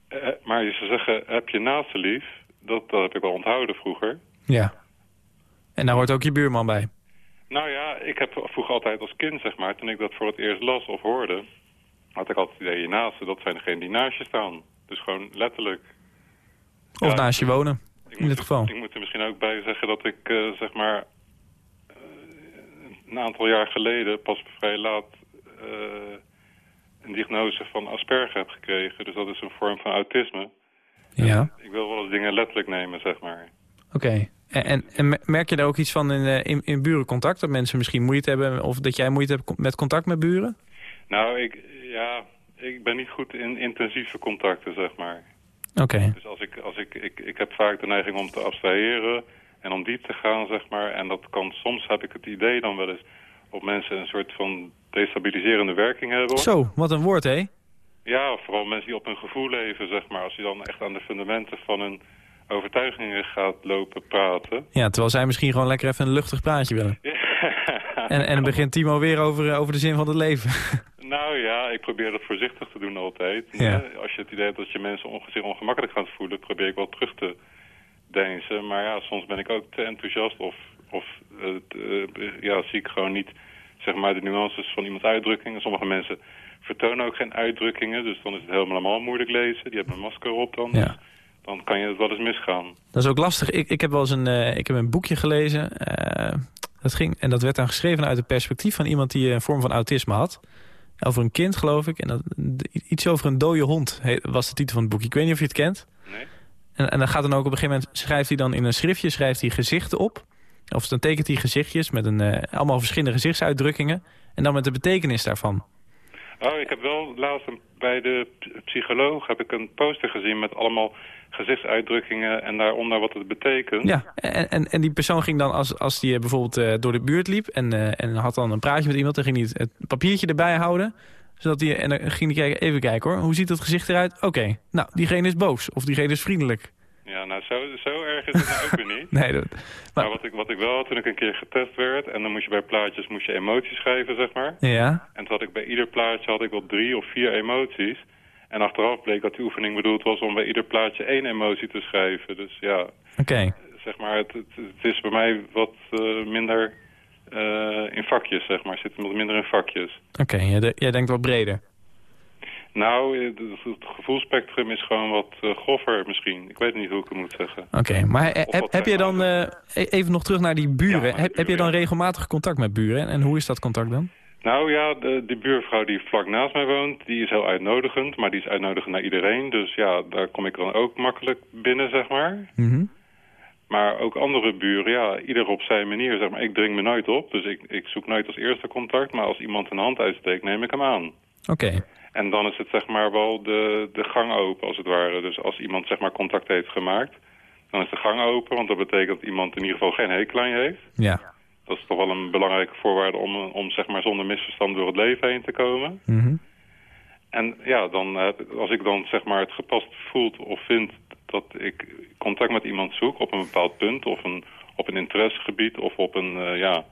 eh, maar je zou zeggen, heb je naaste lief? Dat, dat heb ik wel onthouden vroeger. Ja. En daar hoort ook je buurman bij. Nou ja, ik heb vroeger altijd als kind, zeg maar, toen ik dat voor het eerst las of hoorde, had ik altijd het idee, je naasten, dat zijn degenen die naast je staan. Dus gewoon letterlijk. Of Ja, naast je wonen, in dit geval. Ik moet er misschien ook bij zeggen dat ik, eh, zeg maar, eh, een aantal jaar geleden, pas vrij laat, eh, een diagnose van Asperger heb gekregen. Dus dat is een vorm van autisme. Ja. Ik wil wel eens dingen letterlijk nemen, zeg maar. Oké. En, en, en merk je daar ook iets van in, eh, in, in burencontact? Dat mensen misschien moeite hebben of dat jij moeite hebt met contact met buren? Nou, ik, ja, ik ben niet goed in intensieve contacten, zeg maar. Oké. Dus als ik, als ik, ik, ik heb vaak de neiging om te abstraheren en om diep te gaan, zeg maar. En dat kan, soms heb ik het idee dan wel eens op mensen een soort van destabiliserende werking hebben. Zo, wat een woord, hè? Ja, vooral mensen die op hun gevoel leven, zeg maar. Als je dan echt aan de fundamenten van hun overtuigingen gaat lopen praten. Ja, terwijl zij misschien gewoon lekker even een luchtig praatje willen. En, en dan begint Timo weer over, eh, over de zin van het leven. Nou ja, ik probeer dat voorzichtig te doen altijd. Ja. Als je het idee hebt dat je mensen onge- zich ongemakkelijk gaat voelen, probeer ik wel terug te deinzen. Maar ja, soms ben ik ook te enthousiast of, of eh, eh, ja, zie ik gewoon niet zeg maar, de nuances van iemands uitdrukkingen. Sommige mensen vertonen ook geen uitdrukkingen, dus dan is het helemaal moeilijk lezen. Die hebben een masker op dan. Ja. Dus dan kan je het wel eens misgaan. Dat is ook lastig. Ik, ik heb wel eens een, eh, ik heb een boekje gelezen. dat ging, en dat werd dan geschreven uit het perspectief van iemand die een vorm van autisme had. Over een kind, geloof ik. En dat, iets over een dode hond was de titel van het boekje. Ik weet niet of je het kent. En, en dan gaat dan ook op een gegeven moment, schrijft hij dan in een schriftje, schrijft hij gezichten op. Of dan tekent hij gezichtjes met een, eh, allemaal verschillende gezichtsuitdrukkingen. En dan met de betekenis daarvan. Oh, ik heb wel laatst bij de psycholoog heb ik een poster gezien met allemaal gezichtsuitdrukkingen en daaronder wat het betekent. Ja, en, en, en die persoon ging dan, als, als die eh, bijvoorbeeld eh, door de buurt liep... En, en had dan een praatje met iemand, dan ging hij het, het papiertje erbij houden... Zodat hij, en dan ging hij kijken, even kijken hoor, hoe ziet het gezicht eruit? Oké, nou, diegene is boos of diegene is vriendelijk. Ja, nou zo, zo erg is het nou ook weer niet. Nee, dat, Maar wat ik, wat ik wel had toen ik een keer getest werd... en dan moest je bij plaatjes moest je emoties schrijven, zeg maar. ja, En toen had ik bij ieder plaatje had ik wel drie of vier emoties. En achteraf bleek dat die oefening bedoeld was om bij ieder plaatje één emotie te schrijven. Dus ja, oké. zeg maar, het, het, het is bij mij wat eh, minder eh, in vakjes, zeg maar. Zit wat minder in vakjes. Oké, jij, de- jij denkt wat breder. Nou, het, gevoelsspectrum is gewoon wat eh, groffer misschien. Ik weet niet hoe ik het moet zeggen. Oké, maar heb, je dan, eh, e- even nog terug naar die buren. heb, heb je dan regelmatig contact met buren? En hoe is dat contact dan? Nou ja, de, die buurvrouw die vlak naast mij woont, die is heel uitnodigend. Maar die is uitnodigend naar iedereen. Dus ja, daar kom ik dan ook makkelijk binnen, zeg maar. Mhm. Maar ook andere buren, ja, ieder op zijn manier, zeg maar. Ik dring me nooit op, dus ik, ik zoek nooit als eerste contact. Maar als iemand een hand uitsteekt, neem ik hem aan. Oké, En dan is het zeg maar wel de, de gang open, als het ware. Dus als iemand zeg maar contact heeft gemaakt, dan is de gang open. Want dat betekent dat iemand in ieder geval geen hekel aan je heeft. ja. Dat is toch wel een belangrijke voorwaarde om, om zeg maar zonder misverstand door het leven heen te komen. Mhm. En ja, dan, eh, als ik dan zeg maar het gepast voelt of vind dat ik contact met iemand zoek op een bepaald punt of een, op een interessegebied of op een, eh, ja,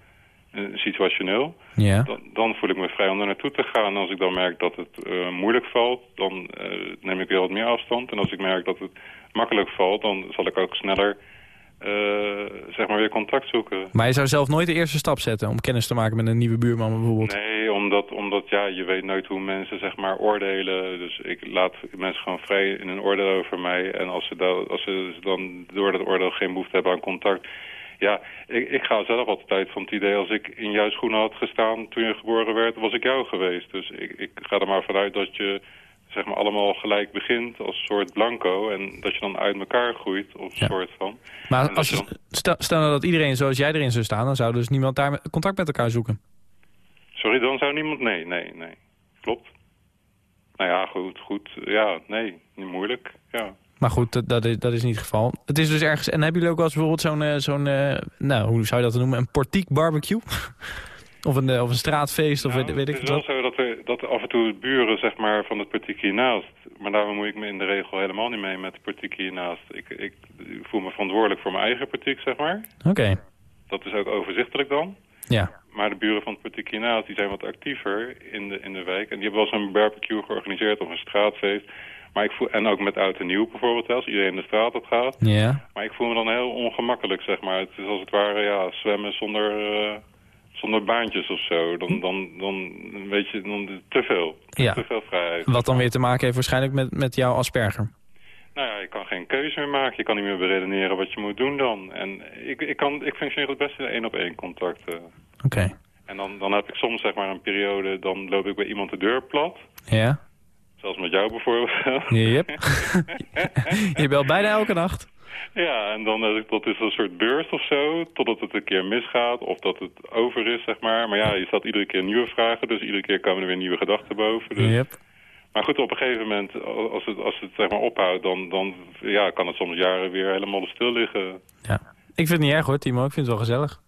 situationeel, Ja. dan, dan voel ik me vrij om daar naartoe te gaan. En als ik dan merk dat het eh, moeilijk valt, dan eh, neem ik weer wat meer afstand. En als ik merk dat het makkelijk valt, dan zal ik ook sneller zeg maar weer contact zoeken. Maar je zou zelf nooit de eerste stap zetten om kennis te maken met een nieuwe buurman bijvoorbeeld? Nee, omdat, omdat ja, je weet nooit hoe mensen zeg maar oordelen. Dus ik laat mensen gewoon vrij in hun oordeel over mij. En als ze, dan, als ze dan door dat oordeel geen behoefte hebben aan contact... Ja, ik, ik ga zelf altijd van het idee... als ik in jouw schoenen had gestaan toen je geboren werd... was ik jou geweest. Dus ik, ik ga er maar vanuit dat je zeg maar allemaal gelijk begint als soort blanco... en dat je dan uit elkaar groeit, of soort van. Maar als, je dan- stel, stel nou dat iedereen zoals jij erin zou staan... dan zou dus niemand daar contact met elkaar zoeken. Sorry, dan zou niemand... Nee, nee, nee. Klopt. Nou ja, goed, goed. Ja, nee, niet moeilijk. Ja. Maar goed, dat, dat, is, dat is niet het geval. Het is dus ergens... En hebben jullie ook wel eens bijvoorbeeld zo'n... eh, zo'n eh, nou, hoe zou je dat noemen? Een portiek barbecue? of, een, eh, of een straatfeest? Of weet, weet ik Het is wat? wel zo dat, er, dat af en toe buren zeg maar, van het partiek hiernaast... maar daar bemoei ik me in de regel helemaal niet mee met het partiek hiernaast. Ik, ik, voel me verantwoordelijk voor mijn eigen partiek, zeg maar. Oké, Dat is ook overzichtelijk dan. ja. Maar de buren van het partiek hiernaast die zijn wat actiever in de, in de wijk. En die hebben wel zo'n barbecue georganiseerd of een straatfeest. Maar ik voel, en ook met oud en nieuw bijvoorbeeld, als iedereen de straat op gaat. Ja. Maar ik voel me dan heel ongemakkelijk, zeg maar. Het is als het ware ja, zwemmen zonder, eh, zonder baantjes of zo. Dan, dan, dan weet je, dan te veel. Ja. Te veel vrijheid. Wat dan weer te maken heeft waarschijnlijk met, met jouw Asperger. Nou ja, je kan geen keuze meer maken. Je kan niet meer beredeneren wat je moet doen dan. En ik, ik, kan, ik functioneer het beste in één-op-één contacten. Oké. En dan, dan heb ik soms zeg maar een periode, dan loop ik bij iemand de deur plat. Ja. Zoals met jou bijvoorbeeld. Yep. je belt bijna elke nacht. Ja, en dan is dat is een soort burst of zo, totdat het een keer misgaat of dat het over is, zeg maar. Maar ja, je stelt iedere keer nieuwe vragen, dus iedere keer komen er weer nieuwe gedachten boven. Dus. Yep. Maar goed, op een gegeven moment, als het, als het zeg maar ophoudt, dan, dan ja, kan het soms jaren weer helemaal stil liggen. Ik vind het niet erg hoor, Timo. Ik vind het wel gezellig.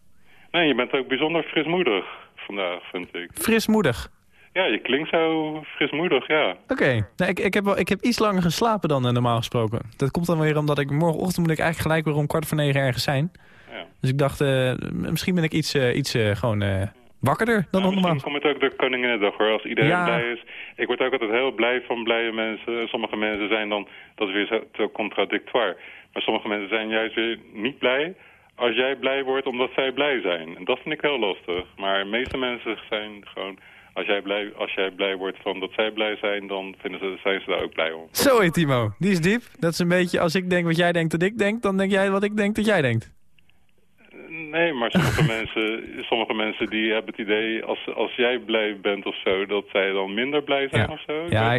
Nee, je bent ook bijzonder frismoedig vandaag, vind ik. Frismoedig. Ja, je klinkt zo frismoedig, ja. Oké. Nou, ik, ik, heb wel, ik heb iets langer geslapen dan eh, normaal gesproken. Dat komt dan weer omdat ik morgenochtend moet ik eigenlijk gelijk weer om kwart voor negen ergens zijn. Ja. Dus ik dacht, eh, misschien ben ik iets, eh, iets gewoon wakkerder dan normaal. Misschien komt het ook door Koninginnedag hoor, als iedereen Ja. blij is. Ik word ook altijd heel blij van blije mensen. Sommige mensen zijn dan, dat is weer zo, zo contradictoire. Maar sommige mensen zijn juist weer niet blij als jij blij wordt omdat zij blij zijn. En dat vind ik heel lastig. Maar de meeste mensen zijn gewoon, als jij blij, als jij blij wordt van dat zij blij zijn, dan vinden ze, zijn ze daar ook blij om. Zo Timo, die is diep. Dat is een beetje, als ik denk wat jij denkt dat ik denk, dan denk jij wat ik denk dat jij denkt. Nee, maar sommige mensen, sommige mensen die hebben het idee, als, als jij blij bent of zo, dat zij dan minder blij zijn of zo. Ja,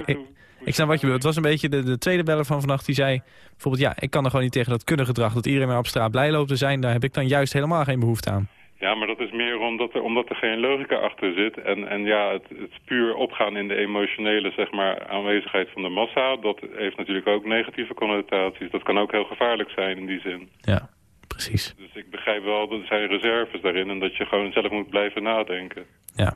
ik, snap wat je bedoelt. Het was een beetje de, de tweede beller van vannacht die zei... bijvoorbeeld, ja, ik kan er gewoon niet tegen dat gedrag dat iedereen maar op straat blij loopt te zijn. Daar heb ik dan juist helemaal geen behoefte aan. Ja, maar dat is meer omdat er, omdat er geen logica achter zit. En, en ja, het, het puur opgaan in de emotionele zeg maar, aanwezigheid van de massa... dat heeft natuurlijk ook negatieve connotaties. Dat kan ook heel gevaarlijk zijn in die zin. Ja, precies. Dus ik begrijp wel dat er zijn reserves daarin... en dat je gewoon zelf moet blijven nadenken. Ja,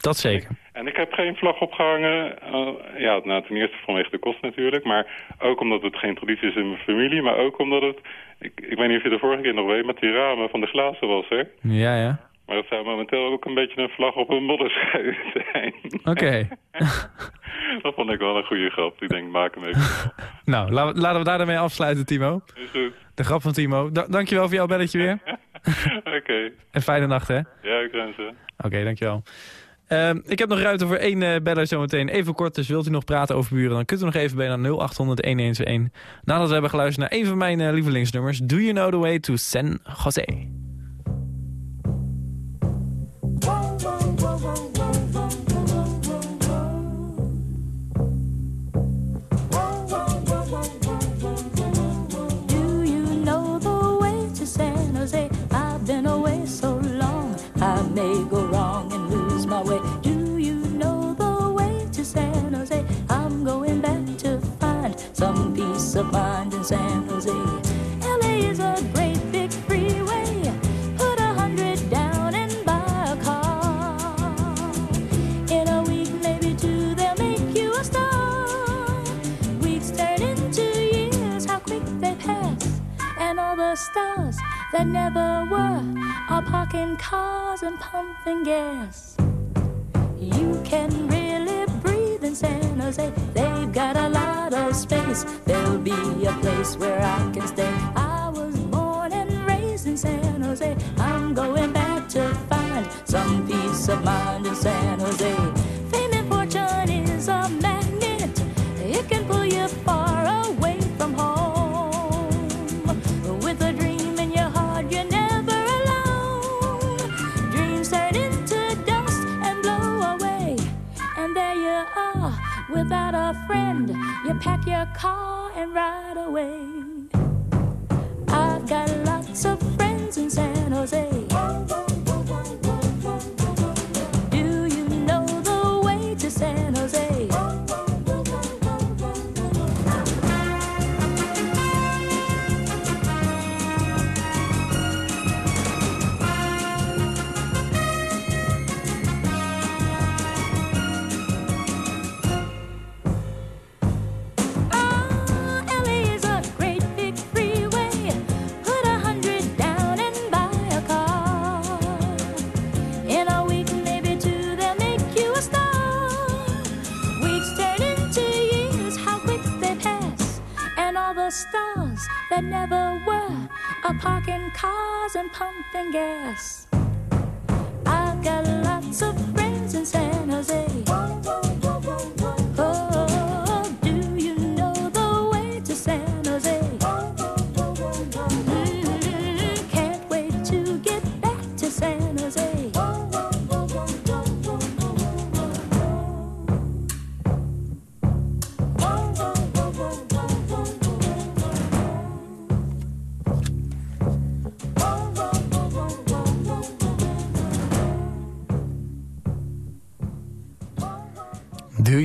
dat zeker. En ik heb geen vlag opgehangen. eh, ja, nou, ten eerste vanwege de kost natuurlijk. Maar ook omdat het geen traditie is in mijn familie. Maar ook omdat het... Ik, ik weet niet of je de vorige keer nog weet... met die ramen van de glazen was, hè? Ja, ja. Maar dat zou momenteel ook een beetje een vlag op een modderschuit zijn. Oké. dat vond ik wel een goede grap. Ik denk, maak hem even. nou, la- laten we daar dan mee afsluiten, Timo. Is goed. De grap van Timo. Da dankjewel voor jouw belletje weer. Oké. En fijne nacht, hè? Ja, ik wens ze. Oké, dankjewel. Ehm, ik heb nog ruimte voor één eh, beller zometeen. Even kort, dus wilt u nog praten over buren... dan kunt u nog even bellen naar 0800-1121. Nadat we hebben geluisterd naar een van mijn eh, lievelingsnummers... Do You Know The Way To San Jose. San Jose. LA is a great big freeway. Put a hundred down and buy a car. In a week, maybe two, they'll make you a star. Weeks turn into years, how quick they pass. And all the stars that never were are parking cars and pumping gas. You can really breathe in San Jose. They've got a lot space. There'll be a place where I can stay. I was born and raised in San Jose. I'm going back to find some peace of mind in San Jose. Fame and fortune is a magnet. It can pull you far away from home. With a dream in your heart, you're never alone. Dreams turn into dust and blow away. And there you are, without a friend. Pack your car and ride away. I've got lots of parking cars and pumping gas. I've got lots of friends in San Jose.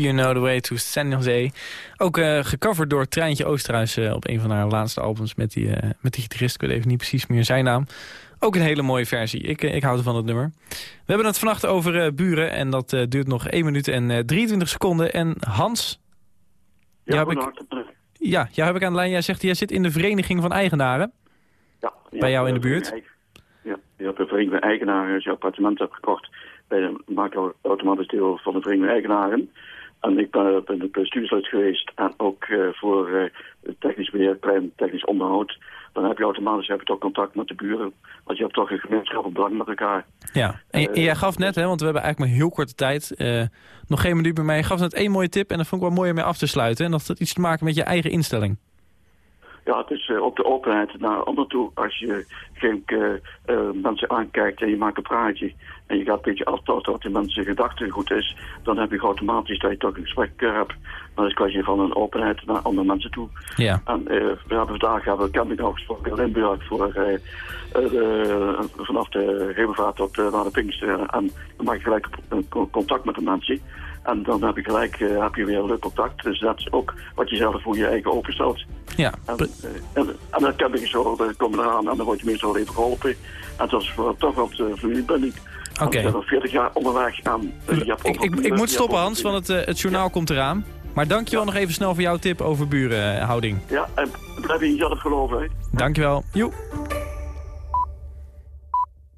You Know The Way To San Jose. Ook eh, gecoverd door Treintje Oosterhuis eh, op een van haar laatste albums met die, eh, met die gitarist. Ik weet even niet precies meer zijn naam. Ook een hele mooie versie. Ik, ik hou van het nummer. We hebben het vannacht over buren en dat duurt nog 1 minuut en eh, 23 seconden. En Hans, Ja, jou heb ik, ja, jou heb ik aan de lijn. Jij zegt, jij zit in de vereniging van eigenaren. Ja, Bij jou in de buurt? Ja, je hebt een vereniging van eigenaren. Als je appartement hebt gekocht bij de maak je automatisch deel van de vereniging van eigenaren. En ik ben, ben het bestuurslid geweest en ook eh, voor eh, technisch beheer, klein technisch onderhoud. Dan heb je automatisch heb je toch contact met de buren. Want je hebt toch een gemeenschappelijk belang met elkaar. Ja, en, en jij gaf net, hè, want we hebben eigenlijk maar heel korte tijd, eh, nog geen minuut bij mij. Je gaf net één mooie tip en dat vond ik wel mooi om mee af te sluiten. En dat had iets te maken met je eigen instelling. ja, het is eh, ook de openheid naar anderen toe. Als je geen eh, eh, mensen aankijkt en je maakt een praatje en je gaat een beetje aftoten wat die mensen gedachten goed is, dan heb je automatisch dat je toch een gesprek eh, hebt. Maar dat is kwestie van een openheid naar andere mensen toe. Ja. En eh, we hebben vandaag hebben we camping afgesproken in Limburg voor eh, eh, de- vanaf de hemelvaart tot eh, naar de Pinksteren. En dan maak je gelijk co- contact met de mensen. En dan heb je gelijk heb je weer een leuk contact. Dus dat is ook wat je zelf voor je eigen openstelt. Ja. En, en, en dan camping is zo, dan komen we eraan en dan word je meestal even geholpen. En dat is voor, toch wat uh, familiebinding. Oké. We zijn al 40 jaar onderweg eh, je hebt Ik, ik, ik moet hebt stoppen, Hans, want het, eh, het journaal komt eraan. Maar dankjewel nog even snel voor jouw tip over burenhouding. Ja, en blijf in jezelf geloven. Hè. Dankjewel. Joe.